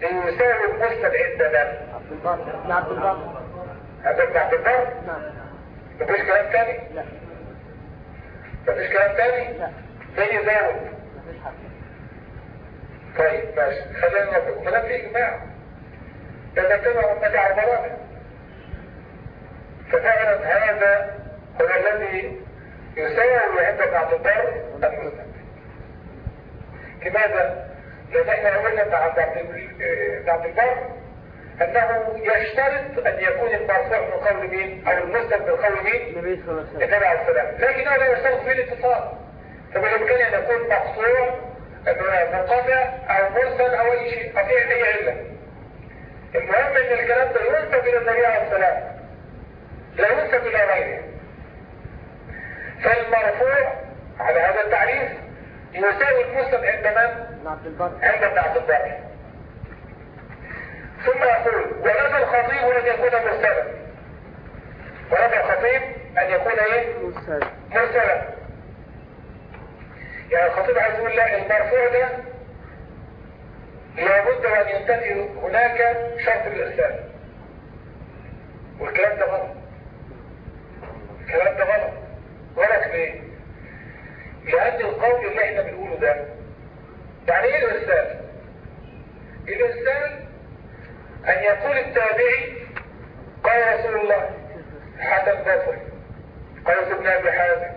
ليساوي المسند عندنا عبد الباطل ابن عبد هذا ابن عبد البر نعم. مفيش كلام تاني؟ لا. مفيش كلام تاني؟ لا. زي حق طيب ماشي. خلينا نقول كلام فيه إجماع. تذكروا أمة عبرانة ففعلا هذا هو الذي يساوي عند عبد البر المسند لماذا؟ لأن إحنا قلنا ابن عبد البر أنه يشترط أن يكون المرفوع من قول مين؟ أو المسند من قول مين؟ النبي صلى الله عليه وسلم النبي عليه السلام لكنه لا يشترط فيه الاتصال فبالإمكان أن يكون مقصور منقطع أو مرسل أو أي شيء أو فيه أي علة المهم أن الكلام ده ينسب إلى النبي عليه السلام لا ينسب إلى غيره فالمرفوع على هذا التعريف يساوي المسلم عند من؟ عبد البر. عند ابن عبد البر. ثم يقول ونفى الخطيب أن يكون مرسلا. ونفى الخطيب أن يكون إيه؟ مرسل مرسلا. يعني الخطيب عايز يقول لا المرفوع ده لابد أن ينتفي هناك شرط الإرسال. والكلام ده غلط. الكلام ده غلط. غلط ليه؟ لأن القول اللي إحنا بنقوله ده يعني إيه الارسال؟ الارسال أن يقول التابعي قال رسول الله حسن بصري قيس بن ابي حازم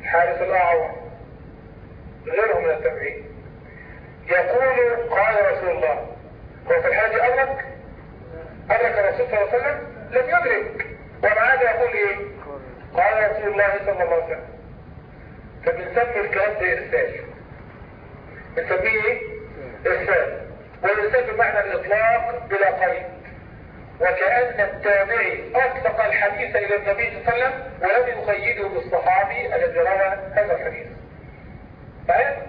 الحارث الأعور. غيرهم من التابعين. يقول قال رسول الله هو في الحاجة أدرك أدرك الرسول صلى الله عليه وسلم؟ لم يدرك. ومع هذا يقول إيه؟ قال رسول الله صلى الله عليه وسلم. فبنسمي الكلام ده إرسال إيه؟ إرسال والإرسال بمعنى الإطلاق بلا قيد وكأن التابعي أطلق الحديث إلى النبي صلى الله عليه وسلم ولم يقيده بالصحابي الذي روى هذا الحديث فاهم؟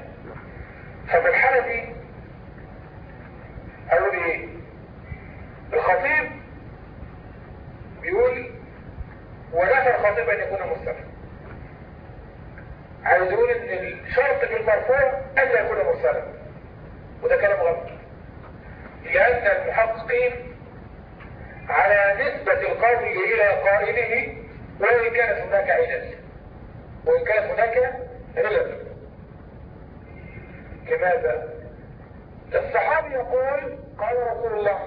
ففي الحالة دي أقول إيه؟ الخطيب بيقول ونفى الخطيب أن يكون مرسلا عايز يقول إن الشرط في المرفوع ألا يكون مرسلا. وده كلام غلط. لأن المحققين على نسبة القول إلى قائله وإن كانت هناك علل. وإن كانت هناك علل. لماذا؟ الصحابي يقول قال رسول الله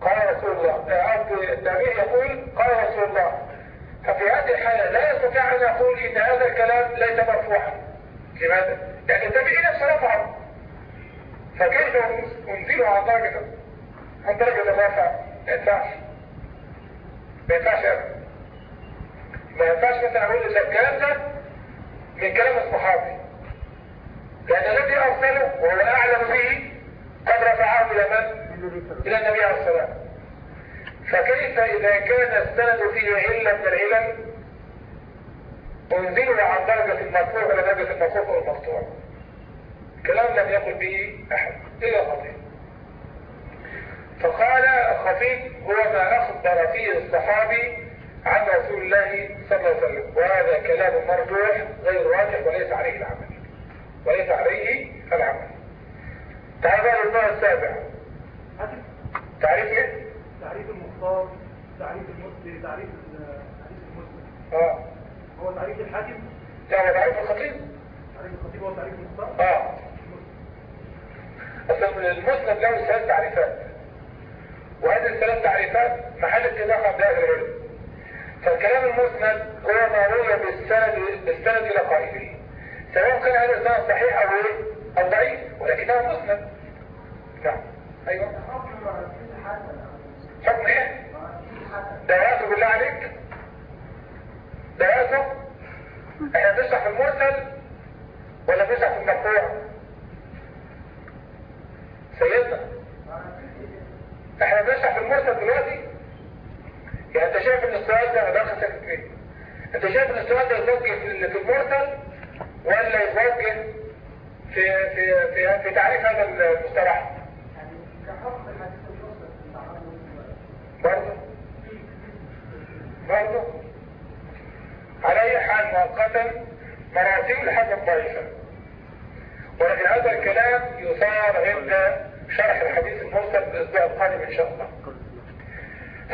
قال رسول الله. قصدي التابعي يقول قال رسول الله ففي هذه الحالة لا يستطيع أن يقول إن هذا الكلام ليس مرفوعا لماذا؟ يعني التابعي نفسه رفعه فكيف أنزله على درجة عن درجة الرفع ما ينفعش ما ينفعش ما ينفعش مثلا أقول إن الكلام ده من كلام الصحابي. لأن الذي أرسله وهو أعلم به قد رفعه إلى من؟ إلى النبي عليه الصلاة فكيف إذا كان السند فيه علة من العلل أنزله عن درجة المرفوع إلى درجة المرفوع والمقطوع كلام لم يقل به أحد إلا خطيب. فقال خطيب هو ما أخبر فيه الصحابي عن رسول الله صلى الله عليه وسلم. وهذا كلام مرجوح غير راجح وليس عليه العمل. وليس عليه العمل. تعال بقى للنوع السابع. تعريف إيه؟ تعريف المختار تعريف المسلم تعريف ال- تعريف المسلم. آه. هو تعريف الحاكم؟ هو تعريف الخطيب؟ تعريف الخطيب هو تعريف المختار؟ آه. اصل المسند له ثلاث تعريفات. وهذه الثلاث تعريفات محل اتفاق عند أهل العلم. فالكلام المسند هو ما روي بالسند بالسند إلى قائله. سواء كان هذا السند صحيح أو أو ضعيف ولكنه مسند. نعم. أيوه. حكم إيه؟ دواته بالله عليك. دواته إحنا بنشرح في المرسل ولا بنشرح في المرفوع سيدنا. إحنا بنشرح في المرسل دلوقتي؟ يعني أنت شايف إن السؤال ده مدخل ساكت فيه أنت شايف إن السؤال ده يتوجه في المرسل ولا يتوجه في في في, في تعريف هذا المصطلح؟ برضه برضه على اي حال مؤقتا مراسيل حسب ضعيفة ولكن هذا الكلام يثار عند شرح الحديث المرسل الأسبوع القادم إن شاء الله.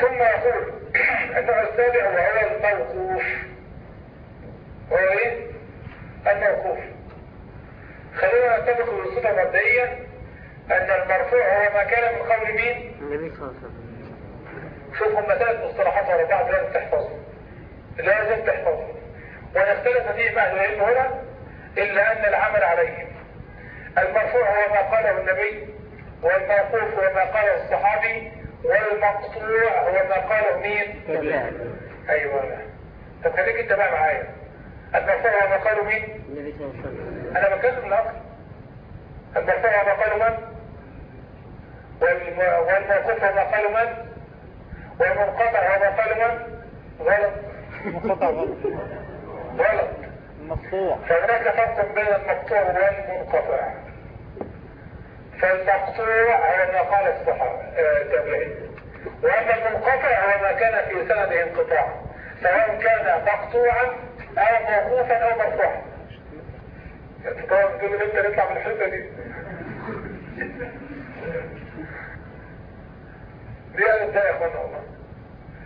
ثم يقول النوع السابع وهو الموقوف. هو إيه؟ الموقوف. خلينا نتفق بالصفة المبدئية أن المرفوع هو ما كان من قول مين؟ النبي صلى الله عليه وسلم. شوفوا مسألة مصطلحات على بعض لازم تحفظهم لازم تحفظهم ونختلف فيه مع العلم هنا إلا أن العمل عليهم المرفوع هو ما قاله النبي والموقوف هو ما قاله الصحابي والمقطوع هو ما قاله مين؟ أيوة طب خليك أنت بقى معايا المرفوع هو ما قاله مين؟ النبي صلى الله عليه وسلم أنا بتكلم الأصل المرفوع هو ما قاله من؟ والم- والموقوف هو ما قاله من؟ والمنقطع هو ما قاله من؟ غلط مقطع غلط. غلط. مقطوع فهناك فرق بين المقطوع والمنقطع. فالمقطوع هو ما قال الصحابة التابعين واما المنقطع هو ما كان في سنده انقطاع سواء كان مقطوعا أو موقوفا أو مرفوعا. طبعا تقول لي إنت نطلع من الحتة دي. دي الف باء يا اخوانا والله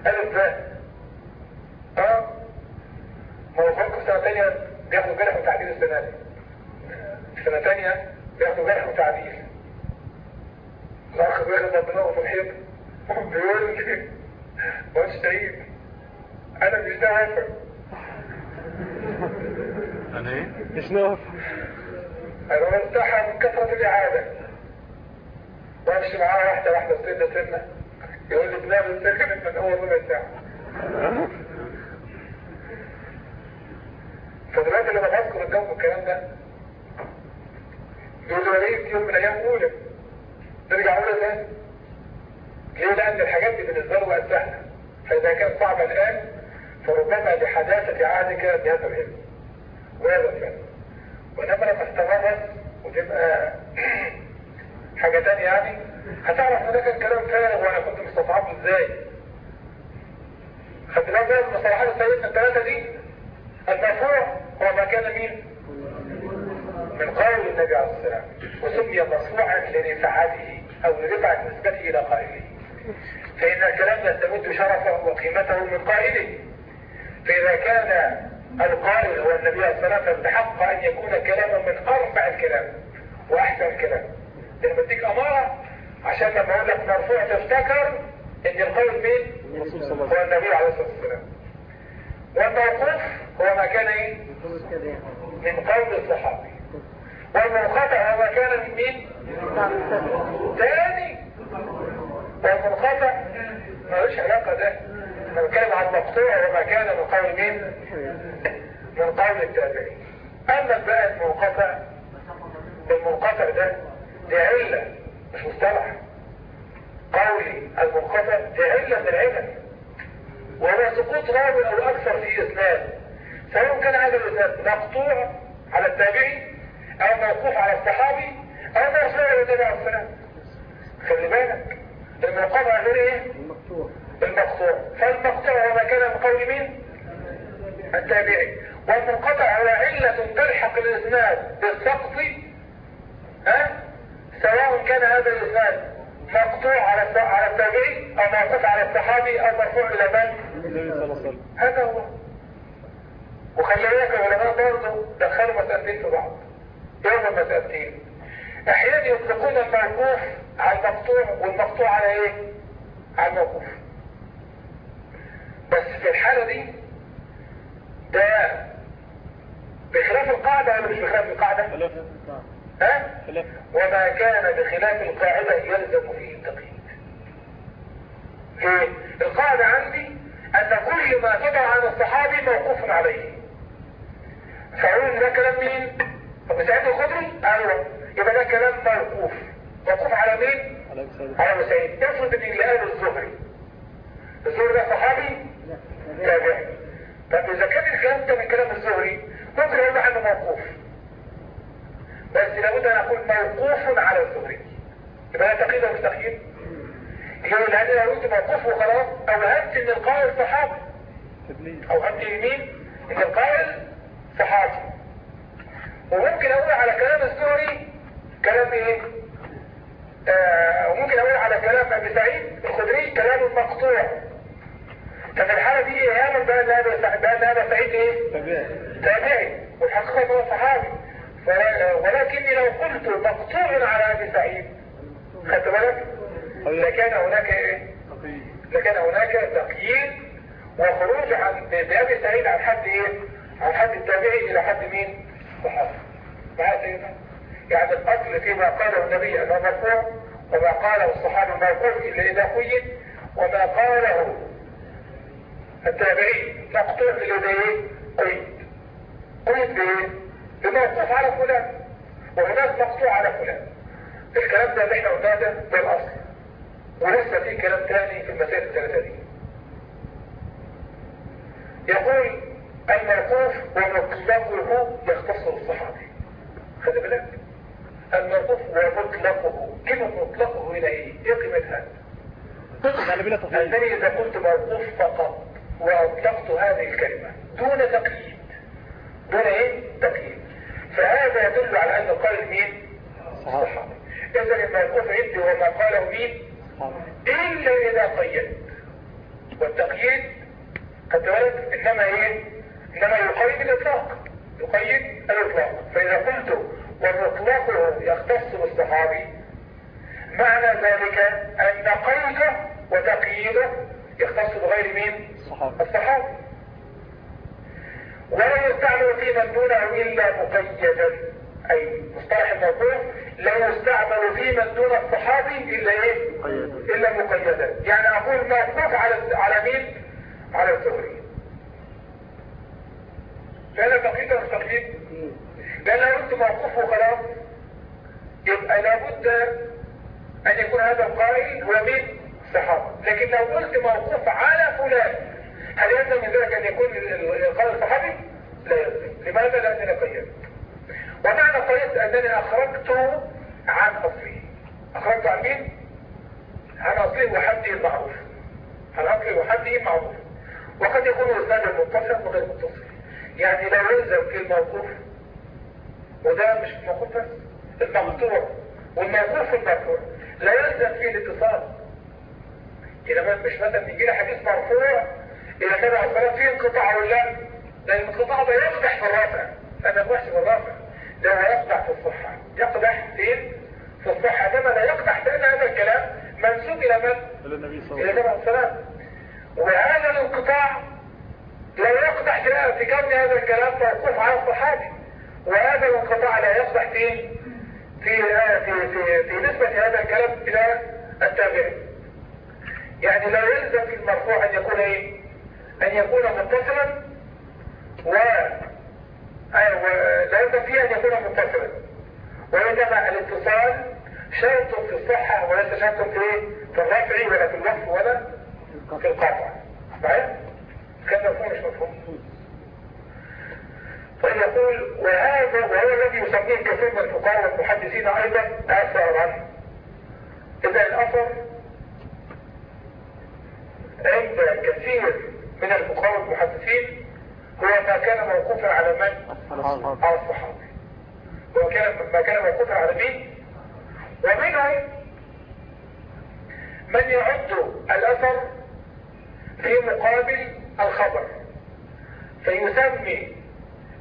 ألف باء آه ما هو فوق سنة تانية بياخدوا جرح وتعديل السنة. دي سنة تانية بياخدوا جرح وتعديل. الأخ بياخد ربنا في الحيط بيقول لي ما انتش تعيد أنا مش ده وافق أنا إيه؟ مش نقف أنا مرتاحة من كثرة الإعادة. وأمشي معاه واحدة واحدة سنة سنة يقول لي دماغي سخنت من أول ربع ساعة. فدلوقتي لما بذكر الجو الكلام ده. يقول لي وليد يوم من الأيام أولى؟ نرجع أولى تاني. ليه؟ لأن الحاجات دي بالنسبة له بقت سهلة؟ فإذا كانت صعبة الآن فربما لحداثة عهدك بهذا العلم وهذا الفهم وإنما لما استمرت وتبقى حاجة تانية يعني هتعرف ان ده كان كلام فارغ وأنا كنت مستطعمه إزاي. خدت بالك بقى من مصطلحات سيدنا الثلاثة دي. المرفوع هو ما كان مين؟ من قول النبي عليه السلام وسمي مرفوعا لرفعته أو لرفعة نسبته إلى قائله. فإن الكلام يستمد شرفه وقيمته من قائله. فإذا كان القائل هو النبي عليه الصلاة والسلام بحق أن يكون كلاما من أرفع الكلام وأحسن الكلام. لما أديك أمارة عشان لما أقول لك مرفوع تفتكر إن القول مين هو النبي عليه الصلاة والسلام. والموقوف هو ما كان إيه؟ من قول الصحابي. والمنقطع هو ما كان من مين؟ تاني. والمنقطع ملوش علاقة ده. أنا بتكلم عن المقطوع وما كان من قول مين؟ من قول التابعين. أما بقى المنقطع المنقطع ده دي علة مش مصطلح قولي المنقطع دي علة من العلل وهو سقوط راوي أو أكثر في اسناد سواء كان هذا الاسناد مقطوع على التابعي أو موقوف على الصحابي أو مرفوع إلى النبي عليه السلام خلي بالك المنقطع غير إيه؟ المقطوع. المقطوع. فالمقطوع هو ما كان من قول مين؟ التابعي. والمنقطع هو علة تلحق الاسناد بالسقط ها؟ سواء كان هذا الإسناد مقطوع على على التابعي أو موقوف على الصحابي أو مرفوع إلى من هذا هو. وخلي بالك العلماء برضه دخلوا مسألتين في بعض. يوم المسألتين. أحيانا يطلقون الموقوف على المقطوع والمقطوع على إيه؟ على الموقوف. بس في الحالة دي ده بخلاف القاعدة ولا مش بخلاف القاعدة؟ خلاف ها خلاف وما كان بخلاف القاعدة يلزم فيه التقييد؟ القاعدة عندي أن كل ما تبع عن الصحابي موقوف عليه فأقول ده كلام مين؟ طب سعيد الخضري؟ أيوه يبقى ده كلام موقوف موقوف على مين؟ على أبو سعيد افرض اللي قاله الزهري الزهري ده صحابي؟ تابعي طب إذا كان الكلام ده من كلام الزهري ممكن أقول عنه موقوف بس لابد أن أقول موقوف على الزهري يبقى ده تقييد ولا مش تقييد؟ يقول لأن لو قلت موقوف وخلاص. أوهمت إن القائل صحابي. تدليس أوهمت يمين إن القائل صحابي. وممكن أقول على كلام الزهري كلام إيه؟ آه وممكن أقول على كلام أبي سعيد الخدري كلام مقطوع. ففي الحالة دي إيهاما بقى إن هذا إن هذا سعيد إيه؟ تابعي. تابعي. والحقيقة هو صحابي. ولكني لو قلت مقطوع على أبي سعيد خدت بالك؟ لكان هناك إيه؟ تقييد لكان هناك تقييد وخروج عن بأبي سعيد عن حد إيه؟ عن حد التابعي إلى حد مين؟ صحابي معايا سيدنا؟ يعني الاصل فيما قاله النبي انه مرفوع وما قاله الصحابي موقوف إلا إذا قيد وما قاله التابعي مقطوع الا اذا إيه؟ قيد. قيد بإيه؟ بموقوف على فلان وهناك مقطوع على فلان. الكلام ده اللي إحنا قلناه ده ده الأصل. ولسه في كلام تاني في المسائل الثلاثة دي. يقول الموقوف ومطلقه يختص بالصحابي خلي بالك. الموقوف ومطلقه. كلمة مطلقه هنا إيه؟ إيه قيمتها؟ يعني أنني إذا كنت موقوف فقط وأطلقت هذه الكلمة دون تقييد. دون إيه؟ تقييد. فهذا يدل على أن القائل مين؟ صحابي. إذا الموقوف عندي وما قاله مين؟ إلا إذا قيد والتقييد خدت بالك إنما إيه؟ إنما يقيد الإطلاق يقيد الإطلاق فإذا قلت ومطلقه يختص بالصحابي معنى ذلك أن قيده وتقييده يختص بغير مين؟ صحابي الصحابي ولا يستعمل في من دونه إلا مقيدا أي مصطلح الموضوع لا يستعمل في من دون الصحابي إلا إيه؟ إلا مقيدا يعني أقول موقوف على على مين؟ على الزهري فأنا تقييد ولا تقييد؟ لو قلت موقوف وخلاص يبقى لابد أن يكون هذا القائل هو مين؟ صحابي لكن لو قلت موقوف على فلان هل يلزم من ذلك أن يكون القائل صحابي؟ لا يلزم. لماذا؟ لأنني قيدت ومعنى قيدت أنني أخرجته عن أصله. أخرجته عن مين؟ عن أصله وحده المعروف. عن أصله وحده المعروف. وقد يكون الإسناد متصل وغير متصل يعني لا يلزم في الموقوف. وده مش الموقوف بس. المقطوع والموقوف المرفوع لا يلزم فيه الاتصال. كده مش مثلا يجي لي حديث مرفوع إلى النبي عليه الصلاه فيه انقطاع ولا لا؟ لأن الانقطاع ده يقدح في الرافع أنا في الرافع ده هو يقدح في الصحة يقدح فين؟ في الصحة كما لا يقدح لأن هذا الكلام منسوب إلى من؟ إلى النبي صلى الله عليه السلام وهذا الانقطاع لا يقدح في كون هذا الكلام توقف على الصحابي وهذا الانقطاع لا يقدح في في في في, في نسبة هذا الكلام إلى التابعين يعني لا يلزم في المرفوع أن يكون إيه؟ أن يكون متصلا و لا فيه أن يكون متصلا. وإنما الاتصال شرط في الصحة وليس شرط في في الرفع ولا في الوصف ولا في القطع. صحيح؟ كان مفهوم مش مفهوم؟ فيقول وهذا وهو الذي يسميه كثير من الفقهاء والمحدثين أيضا اثرا. اذا الأثر عند كثير من الفقهاء والمحدثين هو ما كان موقوفا على من؟ على الصحابة. كان ما كان موقوفا على مين؟ ومنهم من يعد الأثر في مقابل الخبر. فيسمي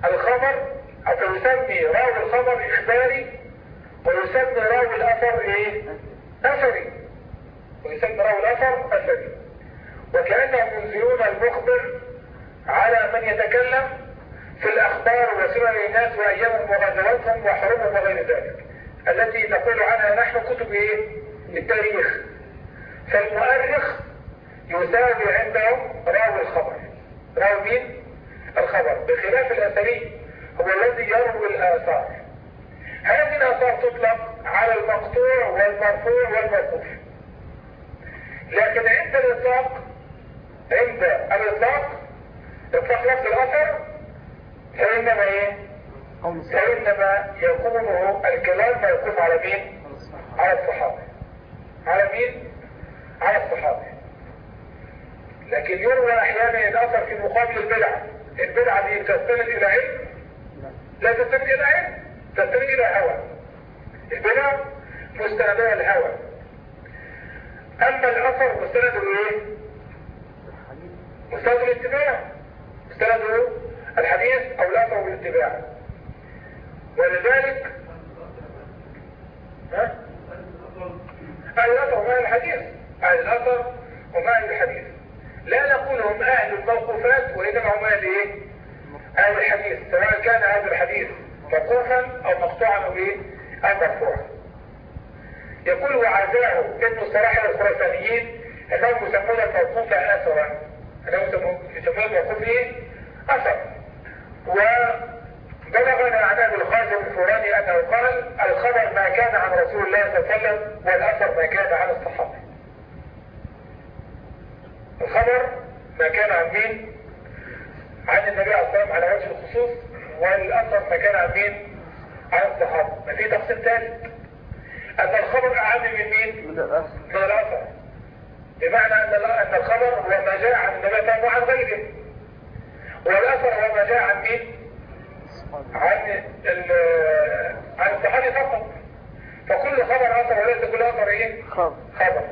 الخبر أو فيسمي راوي الخبر إخباري ويسمي راوي الأثر إيه؟ أثري. ويسمي راوي الأثر أثري. وكأنهم ينزلون المخبر على من يتكلم في الأخبار وسنن الناس وأيامهم وغزواتهم وحروبهم وغير ذلك. التي نقول عنها نحن كتب إيه؟ التاريخ. فالمؤرخ يساوي عندهم راوي الخبر. راوي مين؟ الخبر. بخلاف الأثري هو الذي يروي الآثار. هذه الآثار تطلق على المقطوع والمرفوع والموقوف. لكن عند الإطلاق عند الإطلاق إطلاق لفظ الأثر فإنما إيه؟ فإنما يكون الكلام موقوف على مين؟ على الصحابة. على مين؟ على الصحابة. لكن يروى أحيانا الأثر في مقابل البدعه البدعه دي تستند إلى علم؟ لا. تستند إلى علم تستند إلى هوى. البدعه مستندها الهوى. أما الأثر مستنده إيه؟ مستنده الاتباع. مستنده الحديث أو الأثر بالاتباع ولذلك ها؟ الأثر أهل الحديث. الأثر أهل الحديث. لا نقول هم أهل الموقوفات وإنما هم أهل إيه؟ أهل الحديث. سواء كان هذا الحديث موقوفا أو مقطوعا أو إيه أو مرفوعا. يقول وعزاه ابن الصلاح الخراسانيين انهم يسمون الموقوف اثرا. انهم يسمون الموقوف إيه؟ أثر. وبلغنا عن القاسم الفوراني أنه قال الخبر ما كان عن رسول الله صلى الله عليه وسلم والأثر ما كان عن الصحابة. الخبر ما كان عن مين؟ عن النبي عليه والسلام على وجه الخصوص والأثر ما كان عن مين؟ عن الصحابة. ما في تقسيم ثالث أن الخبر أعم من مين؟ من الأثر. بمعنى أن أن الخبر هو ما جاء عن وسلم وعن غيره والأثر هو ما جاء عن مين؟ عن عن الصحابي فقط فكل خبر أثر وليس كل أثر إيه؟ خبر. خبر.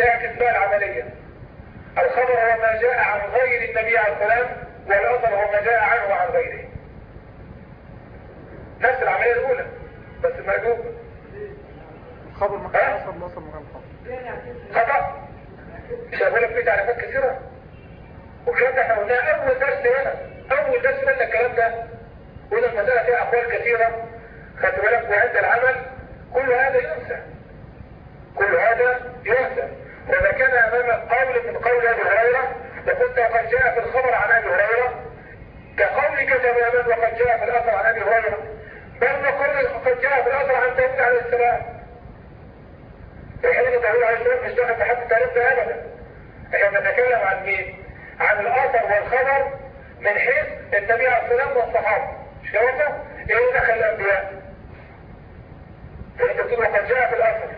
اعكس بقى العملية الخبر هو ما جاء عن غير النبي عليه السلام والأثر هو ما جاء عنه وعن غيره. نفس العملية الأولى بس مقلوب الخبر ما كان أصلا وصل مكان خبر خطأ هقول لك فيه تعريفات كثيرة. وكان ده إحنا قلناه أول درس هنا أول درس قلنا الكلام ده. قلنا المسألة فيها أقوال كثيرة. خدت بالك وعند العمل؟ كل هذا ينسى. كل هذا ينسى. وإذا كان أمامك قول من قول أبي هريرة لكنت قد جاء في الخبر عن أبي هريرة. كقولك تماما وقد جاء في الأثر عن أبي هريرة. بل وقول قد جاء في الأثر عن داود عليه السلام. الحين داود عليه السلام مش داخل التاريخ ده أبدا إحنا بنتكلم عن مين؟ عن الأثر والخبر من حيث النبي عليه السلام والصحابة مش كده؟ إيه دخل الأنبياء؟ فأنت تقول وقد جاء في الأثر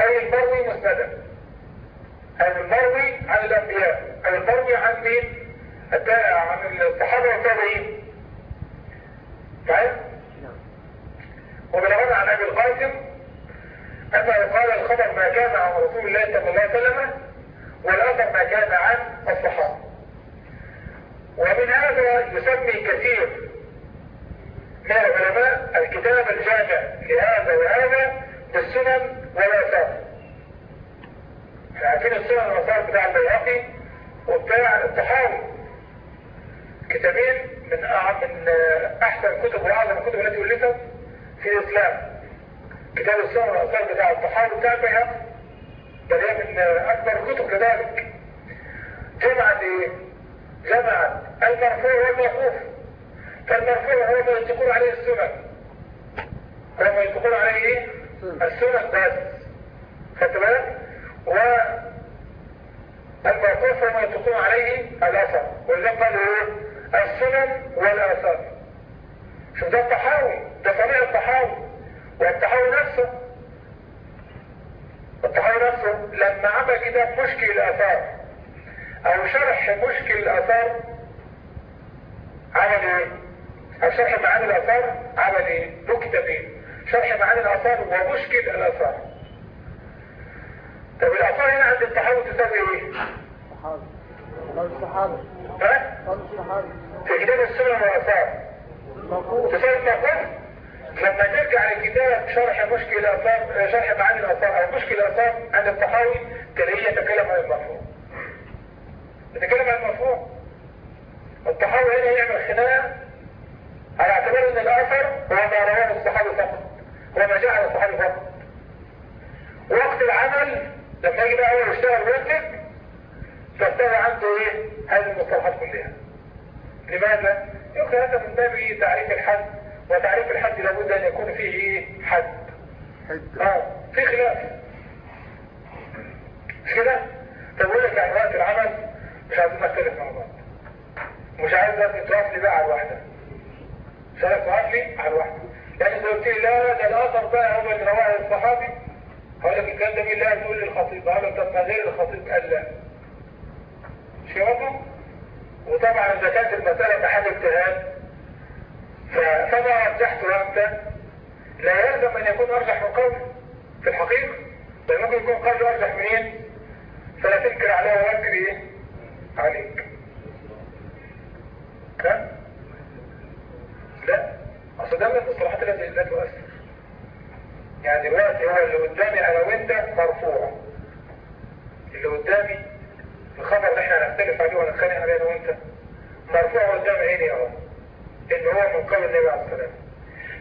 أي المروي مسندا المروي عن الأنبياء المروي عن مين؟ عن الصحابة والتابعين فاهم؟ وبلغنا عن أبي القاسم أنه قال الخبر ما كان عن رسول الله صلى الله عليه وسلم والأثر ما كان عن الصحابة. ومن هذا يسمي كثير من العلماء الكتاب الجامع لهذا وهذا بالسنن والآثار عارفين السنن والآثار بتاع البيهقي وبتاع الطحاوي. كتابين من من أحسن الكتب وأعظم الكتب التي ألفت في الإسلام. كتاب السنن والآثار بتاع الطحاوي بتاع البيهقي. هي من أكبر الكتب كذلك. جمعت إيه؟ جمعت المرفوع والموقوف. فالمرفوع هو ما يتقول عليه السنن. هو ما يتقول عليه إيه؟ السنن بس. خدت بالك؟ والموقوف هو ما يتقول عليه الأثر. ولذلك قالوا إيه؟ السنن والاثار شوف ده الطحاوي ده صنيع الطحاوي والطحاوي نفسه. الطحاوي نفسه لما عمل كتاب مشكل الاثار أو شرح مشكل الاثار عمل إيه؟ أو شرح معاني الآثار عمل إيه؟ له كتابين شرح معاني الآثار ومشكل الآثار. طب الآثار هنا عند التحول تساوي إيه؟ صحابي قول الصحابي ها؟ قول الصحابي في كتاب السنن والاثار موقوف تساوي الموقوف لما ترجع لكتاب شرح مشكل الاثار شرح معاني الاثار أو مشكل الاثار عند التحاوي تلاقيه يتكلم عن المرفوع يتكلم عن المرفوع التحاوي هنا يعمل خناقة على اعتبار إن الاثر هو ما رواه الصحابي فقط هو ما جاء على الصحابي فقط. وقت العمل لما يجي بقى هو يشتغل وينتج تستوي عنده إيه؟ هذه المصطلحات كلها. لماذا؟ يمكن هذا من باب تعريف الحد. وتعريف الحد لابد أن يكون فيه إيه؟ حد. حجة آه في خلاف. مش كده؟ طب أقول لك عن وقت العمل؟ مش عايزين نختلف مع بعض. مش عايز لي بقى على الواحده مش عايز لي على الواحده يعني إذا قلت لي لا ده الأثر بقى هو اللي رواه الصحابي. هقول لك الكلام ده مين لا تقول لي الخطيب هقول لك طب ما غير الخطيب قال لا. مش كده؟ وطبعا اذا كانت المسألة محل اجتهاد. فما رجحته انت لا يلزم أن يكون أرجح من قول في الحقيقة بل ممكن يكون قول أرجح منين؟ فلا تنكر عليه وينكر إيه عليك. لا لا. أصل ده من المصطلحات التي لا تؤثر. يعني دلوقتي هو اللي قدامي أنا وانت مرفوع اللي قدامي الخبر اللي إحنا هنختلف عليه ونتخانق عليه أنا وأنت مرفوع قدام عيني أهو. ان هو من قول النبي عليه الصلاه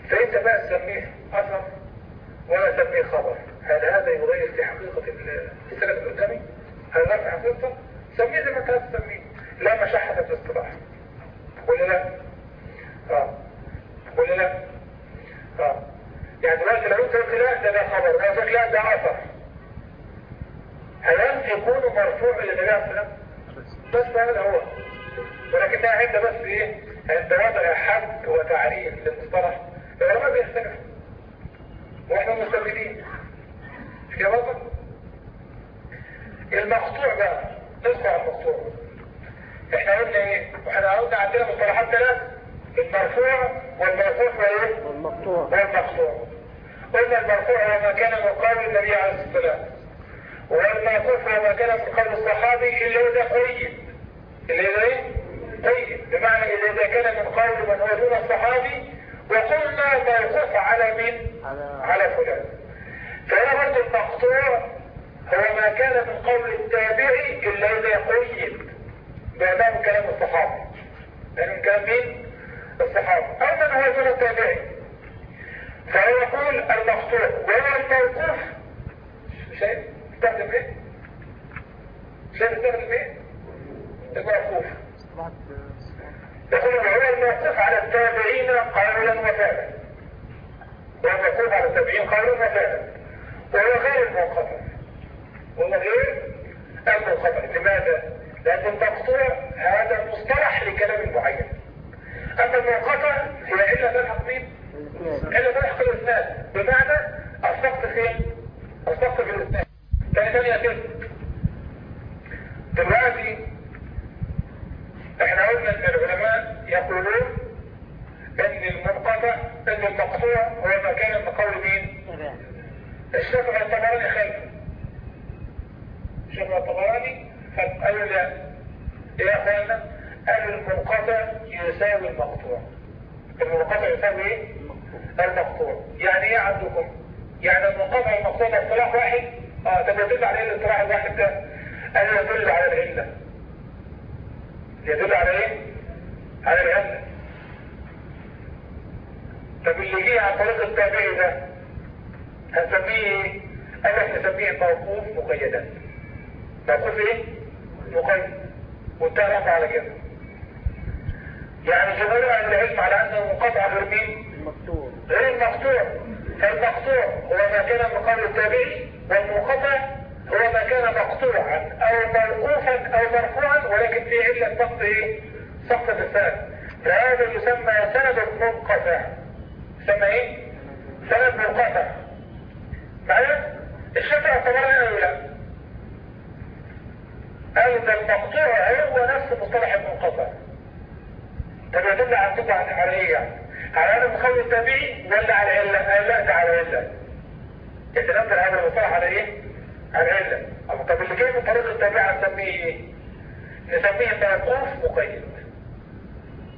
فانت بقى تسميه أثر ولا تسميه خبر هل هذا يغير في حقيقة السلف اللي قدامي؟ هل في حقيقته؟ سميه زي ما انت تسميه لا مشحه في الاصطلاح ولا لا؟ آه ولا لا؟ آه يعني دلوقتي لو انت قلت لا ده ده خبر لو قلت لا ده أثر هل يكون مرفوع للنبي عليه الصلاه والسلام؟ بس هذا هو ولكن ده عند بس إيه عند وضع حد وتعريف للمصطلح العلماء بيختلفوا وإحنا مستفيدين. كده برضه المقطوع بقى على المقطوع. إحنا قلنا إيه؟ وإحنا قلنا عندنا مصطلحات ثلاث المرفوع والمرفوع وايه والمقطوع. والمقطوع. قلنا المرفوع هو ما كان من قول النبي عليه الصلاة والسلام. والموقوف هو ما كان من قول الصحابي اللي هو ده قيد اللي هو إيه؟ قيد بمعنى إذا كان من قول من هو دون الصحابي وقلنا موقوف على مين على فلان. فهنا برضه المقطوع هو ما كان من قول التابعي إلا إذا قيد. بأمام كلام الصحابي. من كلام مين الصحابي. أو من هو دون التابعي. فهو يقول المقطوع. وهو الموقوف. شايف؟ استخدم إيه شايف استخدم إيه الموقوف. يقول هو الموقوف على التابعين قولا وفعلا والموقوف على التابعين قولا وفعلا وهو غير المنقطع وهو غير المنقطع لماذا؟ لأن المقطوع هذا مصطلح لكلام معين أما المنقطع هي علة تلحق مين؟ علة تلحق الإسناد بمعنى السقط فين؟ السقط في الإسناد ثاني ثانية دلوقتي إحنا قلنا ان العلماء يقولون أن المنقطع أن المقطوع هو ما كان من قول مين؟ الشافعي الطبراني خلفه الشافعي الطبراني خلف قالوا لا يا أخوانا؟ قالوا المنقطع يساوي المقطوع. المنقطع يساوي إيه؟ المقطوع. يعني إيه عندكم؟ يعني المنقطع المقطوع ده اصطلاح واحد؟ آه طب يدل على إيه الاصطلاح الواحد ده؟ أنا يدل على العلة. يدل على إيه؟ على العله طب اللي جه عن طريق التابعي ده هنسميه إيه؟ قال لك نسميه موقوف مقيدا. موقوف إيه؟ مقيد. وانتهى الأمر على كده. يعني جمهور أهل العلم على انه منقطع غير مين؟ المقطوع. غير المقطوع. فالمقطوع هو ما كان من قبل التابعي والمنقطع هو ما كان مقطوعا أو موقوفا أو مرفوعا ولكن في علة سقط إيه سقط السند فهذا يسمى سند منقطع يسمى إيه سند منقطع معايا الشافعي الطبراني قالوا لا قالوا أن المقطوع هو نفس مصطلح المنقطع طب يدل عندكم على إيه يعني؟ على ان القول التابعي ولا على علة؟ قال لا ده على علة. يتنزل هذا المصطلح على إيه؟ أما طب اللي جاي من طريق التابعي نسميه إيه؟ نسميه موقوف مقيد.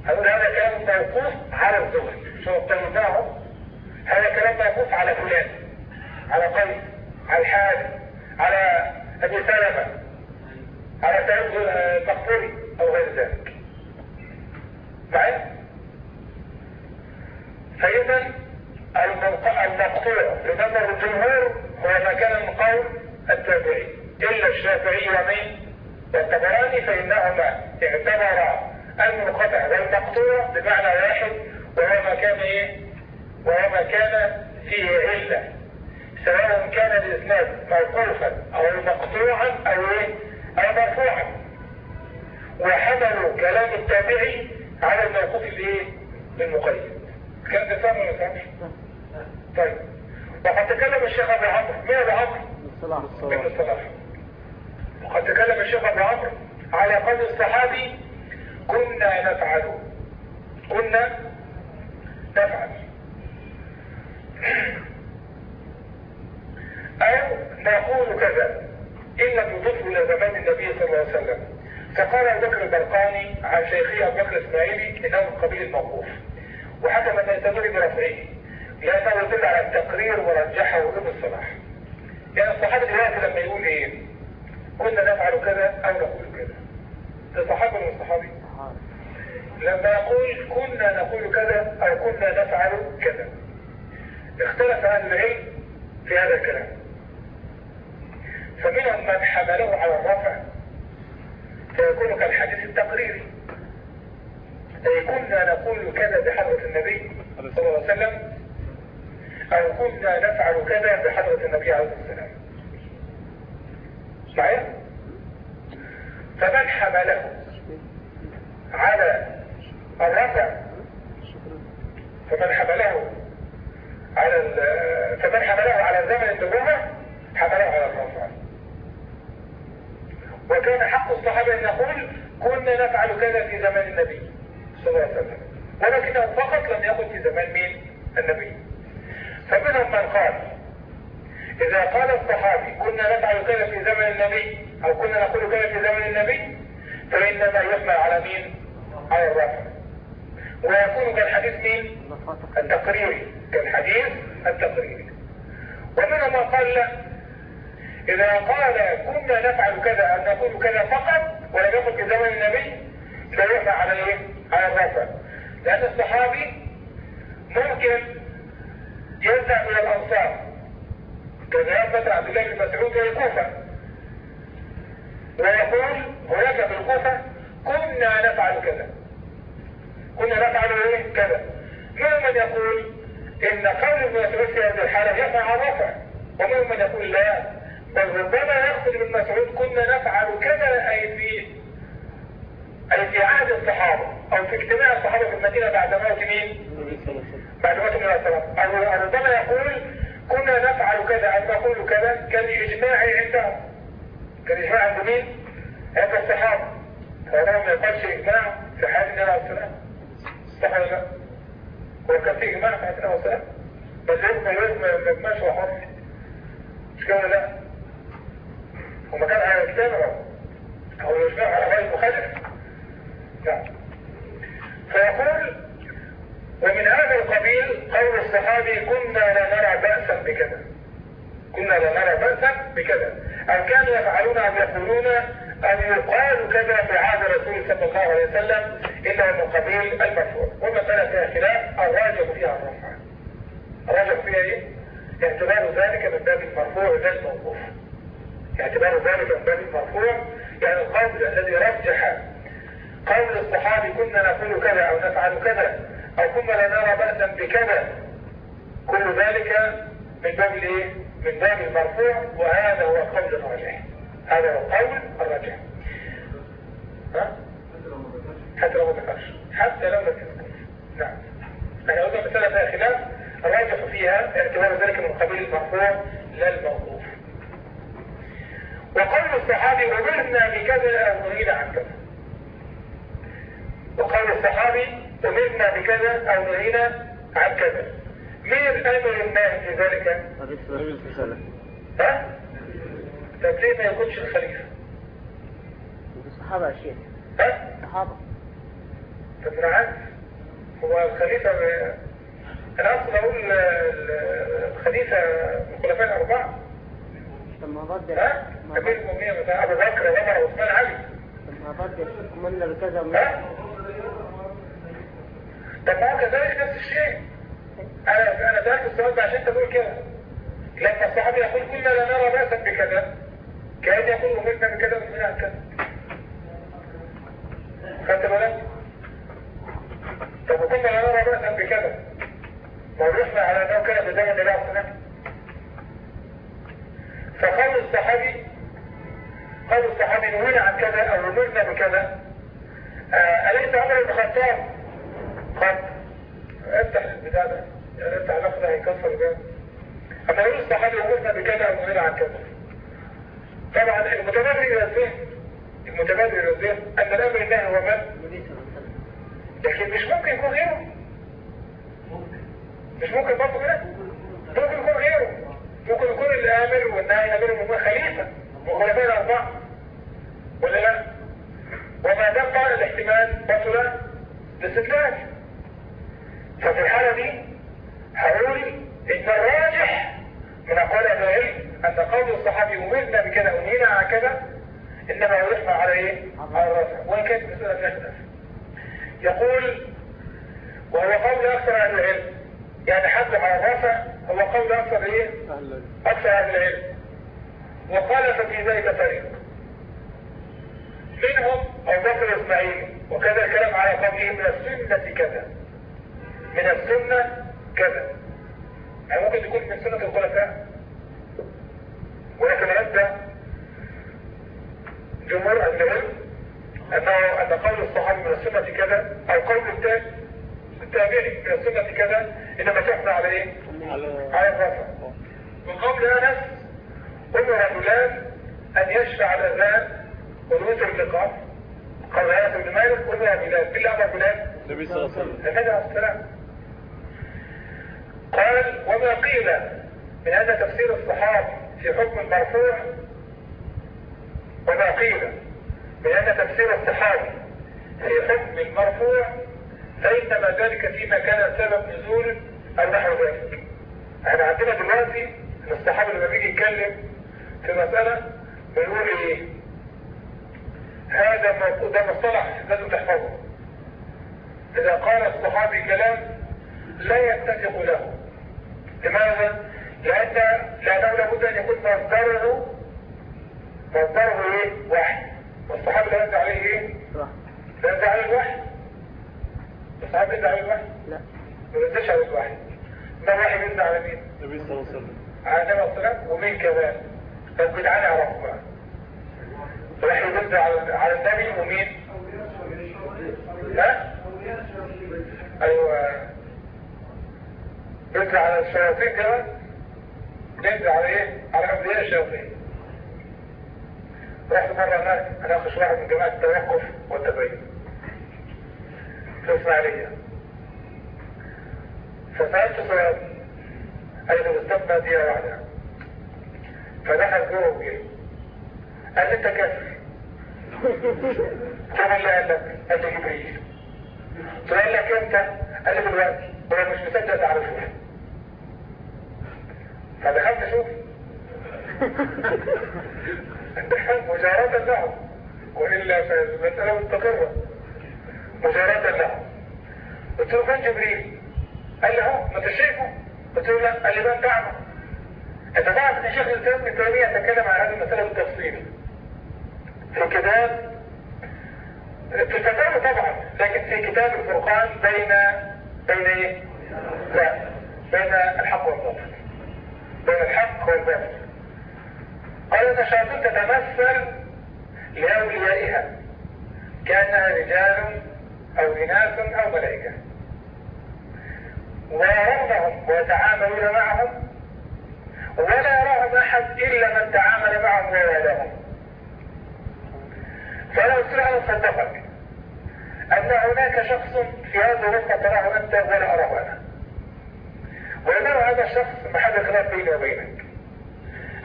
هقول هذا كلام موقوف على الزهري، شو طيبناه؟ هذا كلام موقوف على فلان، على قيس، على الحارث، على أبي سلمة، على سعيد المقبوري أو غير ذلك. معايا؟ فإذا المقطوع لنظر الجمهور هو ما كان من قول التابعي إلا الشافعي ومين والطبراني فإنهما اعتبرا المنقطع والمقطوع بمعنى واحد وهو ما كان إيه؟ وهو ما كان فيه علة سواء كان الإسناد موقوفا أو مقطوعا أو إيه؟ أو مرفوعا. وحملوا كلام التابعي على الموقوف الايه المقيد كان ده فاهم ولا طيب. وقد تكلم الشيخ أبو عمرو. مين ابو عمرو؟ الصلاح ابن وقد تكلم الشيخ ابو عمرو على قول الصحابي كنا نفعل. كنا نفعل. أو نقول كذا. لم يضيفه إلى زمان النبي صلى الله عليه وسلم. فقال أبو بكر البرقاني عن شيخه أبو بكر الاسماعيلي إنه من قبيل الموقوف. وحكم ان يستمر برفعه. لأنه يدل على التقرير ورجحه ابن الصلاح. يعني الصحابي دلوقتي لما يقول إيه؟ كنا نفعل كذا أو نقول كذا. ده صحابي ولا صحابي؟ لما يقول كنا نقول كذا أو كنا نفعل كذا. اختلف أهل العلم في هذا الكلام. فمنهم من حمله على الرفع فيكون كالحديث التقريري. أي كنا نقول كذا بحضرة النبي صلى الله عليه وسلم أو كنا نفعل كذا بحضرة النبي عليه الصلاة والسلام. صحيح؟ فمن حمله على الرفع فمن حمله على فمن حمله على زمن النبوة حمله على الرفع وكان حق الصحابة أن يقول كنا نفعل كذا في زمان النبي صلى الله عليه وسلم. ولكنه فقط لم يقل في زمان مين؟ النبي. فمنهم من قال إذا قال الصحابي كنا نفعل كذا في زمن النبي أو كنا نقول كذا في زمن النبي فإنما يحمل على مين؟ على الرفع ويكون كالحديث مين؟ التقريري. كالحديث التقريري. ومنهم من قال لا. إذا قال كنا نفعل كذا أو نقول كذا فقط ولم يكن في زمن النبي لا يحمل على إيه؟ على الرفع لأن الصحابي ممكن يذهب إلى الأنصار كذهب مثل عبد الله بن مسعود إلى الكوفة. ويقول هناك في الكوفة كنا نفعل كذا. كنا نفعل إيه؟ كذا. منهم من يقول إن قول ابن مسعود في هذه الحالة يقع الرفع ومنهم من يقول لا. بل ربما يقصد ابن مسعود كنا نفعل كذا أي في أي في عهد الصحابة. أو في اجتماع الصحابة في المدينة بعد موت مين؟ بعد موت النبي صلى الله عليه وسلم ربما يقول كنا نفعل كذا أو نقول كذا كالإجماع عندهم. كالإجماع عند مين؟ عند الصحابة. فهذا ما يقالش إجماع في حياة النبي عليه السلام صح ولا لا؟ هو كان في إجماع في حياة النبي عليه السلام بس يجمع يجمع ما يجمعش وحر مش كده لا؟ هما كان على الكتاب أو يجمع على غير مخالف. لا. فيقول ومن هذا قبيل قول الصحابي كنا لا نرى بأسا بكذا كنا لا نرى بأسا بكذا. أو كانوا يفعلون أو يقولون؟ أن يقال كذا في عهد الرسول صلى الله عليه وسلم إنه من قبيل المرفوع والمسألة فيها خلاف الراجح فيها الرفع. الراجح فيها إيه؟ اعتبار ذلك من باب المرفوع لا الموقوف. اعتبار ذلك من باب المرفوع يعني القول الذي رجح قول الصحابي كنا نقول كذا أو نفعل كذا أو كنا لا نرى بأسا بكذا. كل ذلك من باب الايه؟ من باب المرفوع وهذا هو القول الراجح. هذا هو القول الراجح. ها؟ حتى لو ما ذكرش. حتى لو يذكر نعم. إحنا قلنا المسألة فيها خلاف. الراجح فيها اعتبار ذلك من قبيل المرفوع لا الموقوف. وقول الصحابي أمرنا بكذا أو نهينا عن كذا. وقول الصحابي أمرنا بكذا أو نهينا عن كذا مين الأمر الناهي في ذلك؟ ها؟ طب ليه ما يكونش الخليفة؟ الصحابة يا شيخ ها؟ الصحابة طب أنا عارف هو الخليفة ب... أنا أصلا أقول ال- الخليفة من الخلفاء ضد ها؟ ما أمير ضد المؤمنين مثلا أبو بكر وعمر وعثمان علي لما ضد كملنا بكذا ومن- ها؟ طب ما هو كذلك نفس الشيء. أنا أنا سألت السؤال ده عشان تقول كده. لما الصحابي يقول كنا لا نرى بأسا بكذا. كأن يقول أمرنا بكذا ومنع عن كذا خدت بالك؟ طب وكنا لا نرى بأسا بكذا. ورحنا على أنه كان بزمن النبي عليه والسلام. فقول الصحابي قول الصحابي نهينا عن كذا أو أمرنا بكذا. آه، أليس عمر بن الخطاب؟ قد افتح البتاع ده. يعني افتح اللفظ ده هيكسر الباب. أما يقول الصحابي أمرنا بكذا أو نهينا عن كذا طبعا المتبادر إلى الذهن المتبادر إلى الذهن أن الأمر النهي هو من لكن مش ممكن يكون غيره. مش ممكن برضه كده. ممكن يكون غيره. ممكن يكون الآمر والنهي أمر من خليفة. من خلفاء الأربعة. ولا لا؟ وما دام الاحتمال بطل الاستدلال ففي الحاله دي هقول ان الراجح من اقوال أهل العلم أن قول الصحابي أمرنا بكذا ونهينا عن كذا إنما يرحم على إيه؟ على الرفع وان كانت فيها خلاف يقول وهو قول أكثر أهل العلم. يعني حد على الرفع هو قول أكثر إيه؟ أكثر أهل العلم. وقال ففي ذلك فريق. منهم أبو بكر اسماعيل وكذا الكلام على قوله من السنة كذا. من السنة كذا. يعني ممكن يكون من سنة الخلفاء ولكن عند جمهور أهل العلم انه ان قول الصحابي من السنة كذا أو قول التابع التابعي من السنة كذا إنما تحمل على إيه؟ على الرفع. من قول أنس أمر رجلان أن يشفع الأذان والوتر اللقاء. قال انس بن مالك أمر بلال بالله أمر بلال النبي صلى الله عليه وسلم. النبي عليه السلام قال وما قيل من ان تفسير الصحابي في حكم المرفوع وما قيل من ان تفسير الصحابي في حكم المرفوع فإنما ذلك فيما كان سبب نزول أو نحو ذلك. إحنا عندنا دلوقتي إن الصحابي لما بيجي يتكلم في مسألة بيقول إيه؟ هذا ده مصطلح لازم تحفظه. إذا قال الصحابي كلام لا يتفق له. لماذا؟ لأن لأنه لابد أن يكون مصدره مصدره إيه؟ واحد. والصحابي لا ينزل عليه؟ صح لا ينزل عليه الواحد. الصحابي ينزل عليه الواحد. لا ما ينزلش على الواحد. ده واحد ينزل على مين؟ النبي صلى الله عليه وسلم على النبي عليه الصلاة والسلام ومين كمان؟ طب جدعان يعرفوا بقى. واحد ينزل على على النبي ومين؟ ها؟ أيوه ينزل على كمان ينزل على إيه؟ على انبياء الشياطين رحت مرة هناك اناقش واحد من جماعة التوقف والتبين في الاسماعيلية فسألت سؤال. قال لي استنى دقيقة واحدة. فدخل جوه وجه. قال لي أنت كافر. قال لي قال لك؟ قال لي جبريل. فقال لك أنت؟ قال لي دلوقتي. ولو مش مصدق تعرفوها فدخلت أشوف. مجاراة لهم وإلا فالمسألة مستقرة. مجاراة لهم قلت له فين جبريل؟ قال لي اهو ما أنت شايفه؟ قلت له لا. قال لي ما أنت اعمى تعرف إن شيخ الإسلام ابن تيمية تكلم عن هذه المسألة بالتفصيل. في كتاب في الفتاوى طبعا لكن في كتاب الفرقان بين بين إيه؟ لا بين الحق والباطل. بين الحق والباطل قال إن الشياطين تتمثل لأوليائها. كانها رجال أو إناث أو ملائكة. ويرونهم ويتعاملون معهم. ولا يراهم أحد إلا من تعامل معهم ووالهم فلو سرعا صدقك أن هناك شخص في هذا الوقت تراه أنت ولا اراه أنا. وانه هذا الشخص محل خلاف بيني وبينك.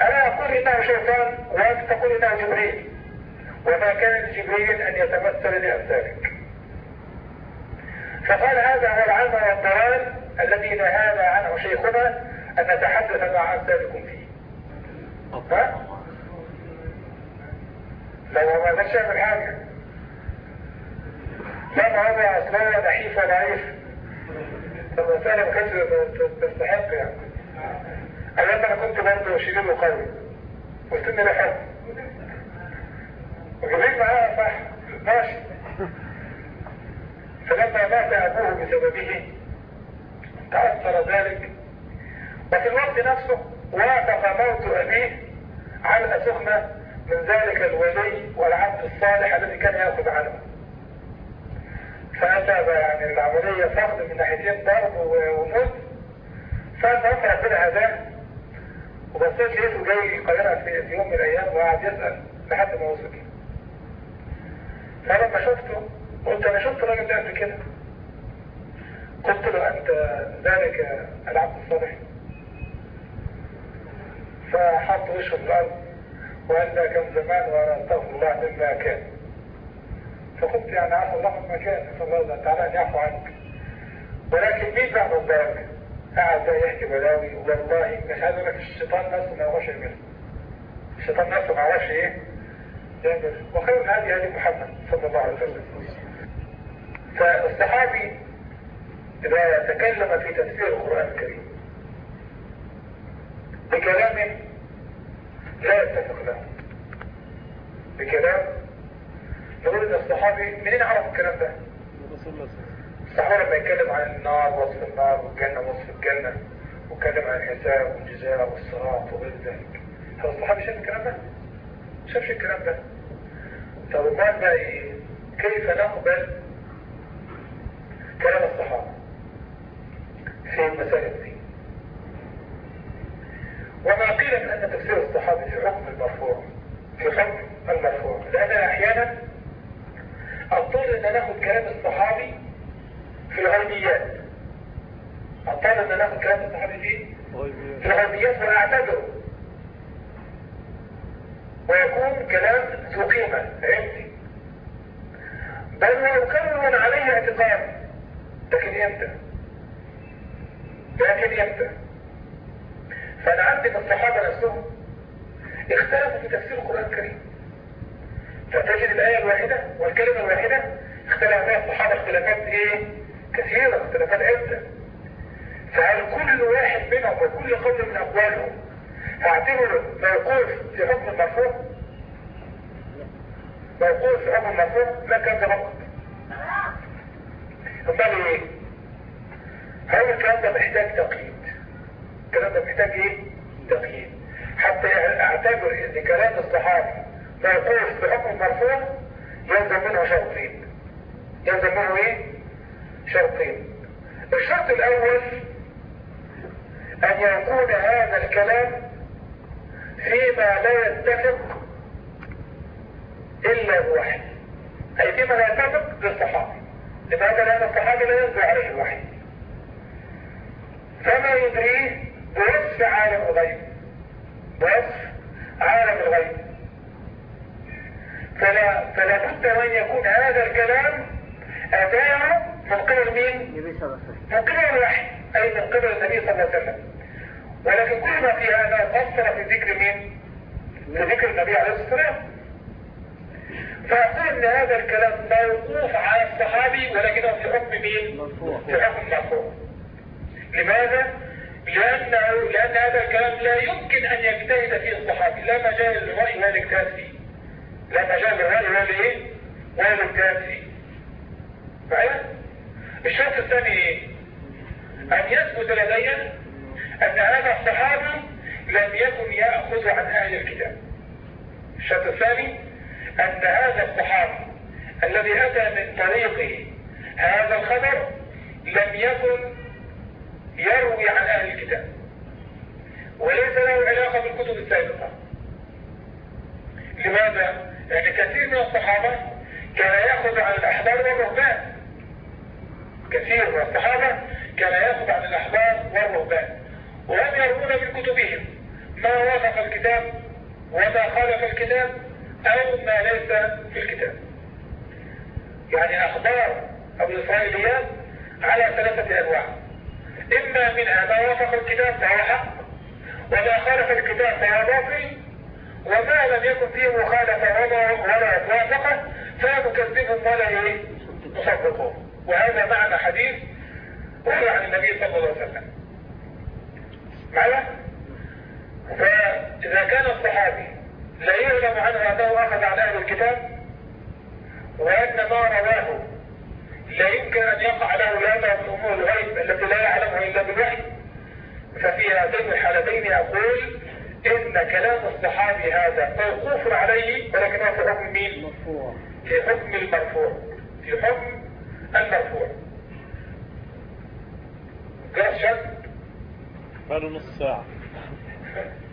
أنا أقول إنه شيطان وأنت تقول إنه جبريل؟ وما كان لجبريل أن يتمثل لامثالك فقال هذا هو العمى والضلال الذي نهانا عنه شيخنا أن نتحدث مع امثالكم فيه. ها؟ لو ما قدرش يعمل حاجة. لا هذا أصلا نحيف وضعيف فالمسألة ما تستحق يعني. أيام أنا كنت برضه شديد وقوي. وسن لحد وجبريل معايا صح ماشي فلما مات أبوه بسببه تأثر ذلك. وفي الوقت نفسه وافق موت أبيه على سخنة من ذلك الولي والعبد الصالح الذي كان يأخذ عنه. فأتى يعني العملية فقد من ناحيتين ضرب وموت فالمهم ربنا هداه وبصيت لقيته جاي القاهرة في يوم من الأيام وقعد يسأل لحد ما وصل. فلما شفته قلت أنا شفت الراجل ده قبل كده. قلت له أنت ذلك العبد الصالح؟ فحط وشه في الأرض وقال كان زمان وأنا أستغفر الله مما كان. فقلت يعني عفو الله مما كان نسأل الله تعالى أن يعفو عنك. ولكن مين بعد ذلك قاعد بقى يحكي بلاوي. والله عايز أقول لك الشيطان نفسه ما يعرفش يعمل. الشيطان نفسه ما يعرفش إيه؟ يعمل. وخير الهدي هدي محمد صلى الله عليه وسلم. فالصحابي إذا تكلم في تفسير القرآن الكريم بكلام لا يتفق له. بكلام نقول ان الصحابي منين عرف الكلام ده؟ الصحابة لما يتكلم عن النار وصف النار والجنة وصف الجنة ويتكلم عن الحساب والجزاء والصراط وغير ذلك هل الصحابي شاف الكلام ده؟ شافش الكلام ده طب امال بقى إيه؟ كيف نقبل كلام الصحابة في المسائل دي وما قيل من أن تفسير الصحابي في حكم المرفوع في حكم المرفوع لأن أحيانا أضطر أن ناخد كلام الصحابي في الغيبيات أضطر أن ناخد كلام الصحابي فيه في الغيبيات ونعتبره ويكون كلام ذو قيمة علمي بل ويكون عليه اعتقاد. لكن إمتى؟ لكن إمتى؟ فانا عندي من الصحابة نفسهم اختلفوا في تفسير القرآن الكريم. فتجد الآية الواحدة والكلمة الواحدة اختلف فيها الصحابة اختلافات إيه؟ كثيرة. اختلافات عدة. فهل كل واحد منهم وكل قول من أقوالهم هعتبره موقوف في حكم المرفوع موقوف في حكم المرفوع لا كان ده أمال إيه؟ هل الكلام ده محتاج تقييد؟ الكلام ده محتاج إيه؟ تقييد. حتى اعتبر إن كلام الصحابي موقوف في حكم المرفوع يلزم منه شرطين. يلزم منه إيه؟ شرطين. الشرط الأول أن يكون هذا الكلام فيما لا يتفق إلا بوحي أي فيما لا يتفق للصحابي لماذا لأن الصحابي لا ينزل عليه الوحي. فما يدريه بوصف عالم الغيب. بوصف عالم الغيب. فلا, فلا بد أن يكون هذا الكلام اتاه من قبل مين؟ من قبل الوحي أي من قبل النبي صلى الله عليه وسلم ولكن كل ما في هذا قصر في ذكر مين؟ في ذكر النبي عليه الصلاة والسلام فأقول أن هذا الكلام موقوف على الصحابي ولكنه في حكم مين؟ في حكم مرفوع لماذا؟ لأنه لأن هذا الكلام لا يمكن أن يجتهد فيه الصحابي لا مجال للرأي ولا الاجتهاد فيه لا مجال للرأي ولا إيه؟ ولا فيه معايا؟ الشرط الثاني إيه؟ أن يثبت لدي أن هذا الصحابي لم يكن يأخذ عن أهل الكتاب الشرط الثاني أن هذا الصحابي الذي أتى من طريقه هذا الخبر لم يكن يروي عن أهل الكتاب وليس له علاقة بالكتب السابقة لماذا؟ لأن كثير من الصحابة كان يأخذ عن الأحبار والرهبان. كثير من الصحابة كان يأخذ عن الأحبار والرهبان. وهم يروون من كتبهم ما وافق الكتاب وما خالف الكتاب أو ما ليس في الكتاب. يعني أخبار أو الإسرائيليات على ثلاثة أنواع. إما منها ما وافق الكتاب فهو حق وما خالف الكتاب فهو باطل وما لم يكن فيه مخالفة ولا ولا موافقة فمكذبهم ولا إيه؟ مصدقون وهذا معنى حديث روي عن النبي صلى الله عليه وسلم. معنا فإذا كان الصحابي لا يعلم عنه أنه أخذ عن أهل الكتاب وأن ما رواه لا يمكن أن يقع له هذا من أمور الغيب التي لا يعلمها إلا بالوحي ففي هاتين الحالتين أقول إن كلام الصحابي هذا موقوف عليه ولكنه في حكم مين؟ مرفوع. في حكم المرفوع. في حكم المرفوع. جاء شك بقاله نص ساعة.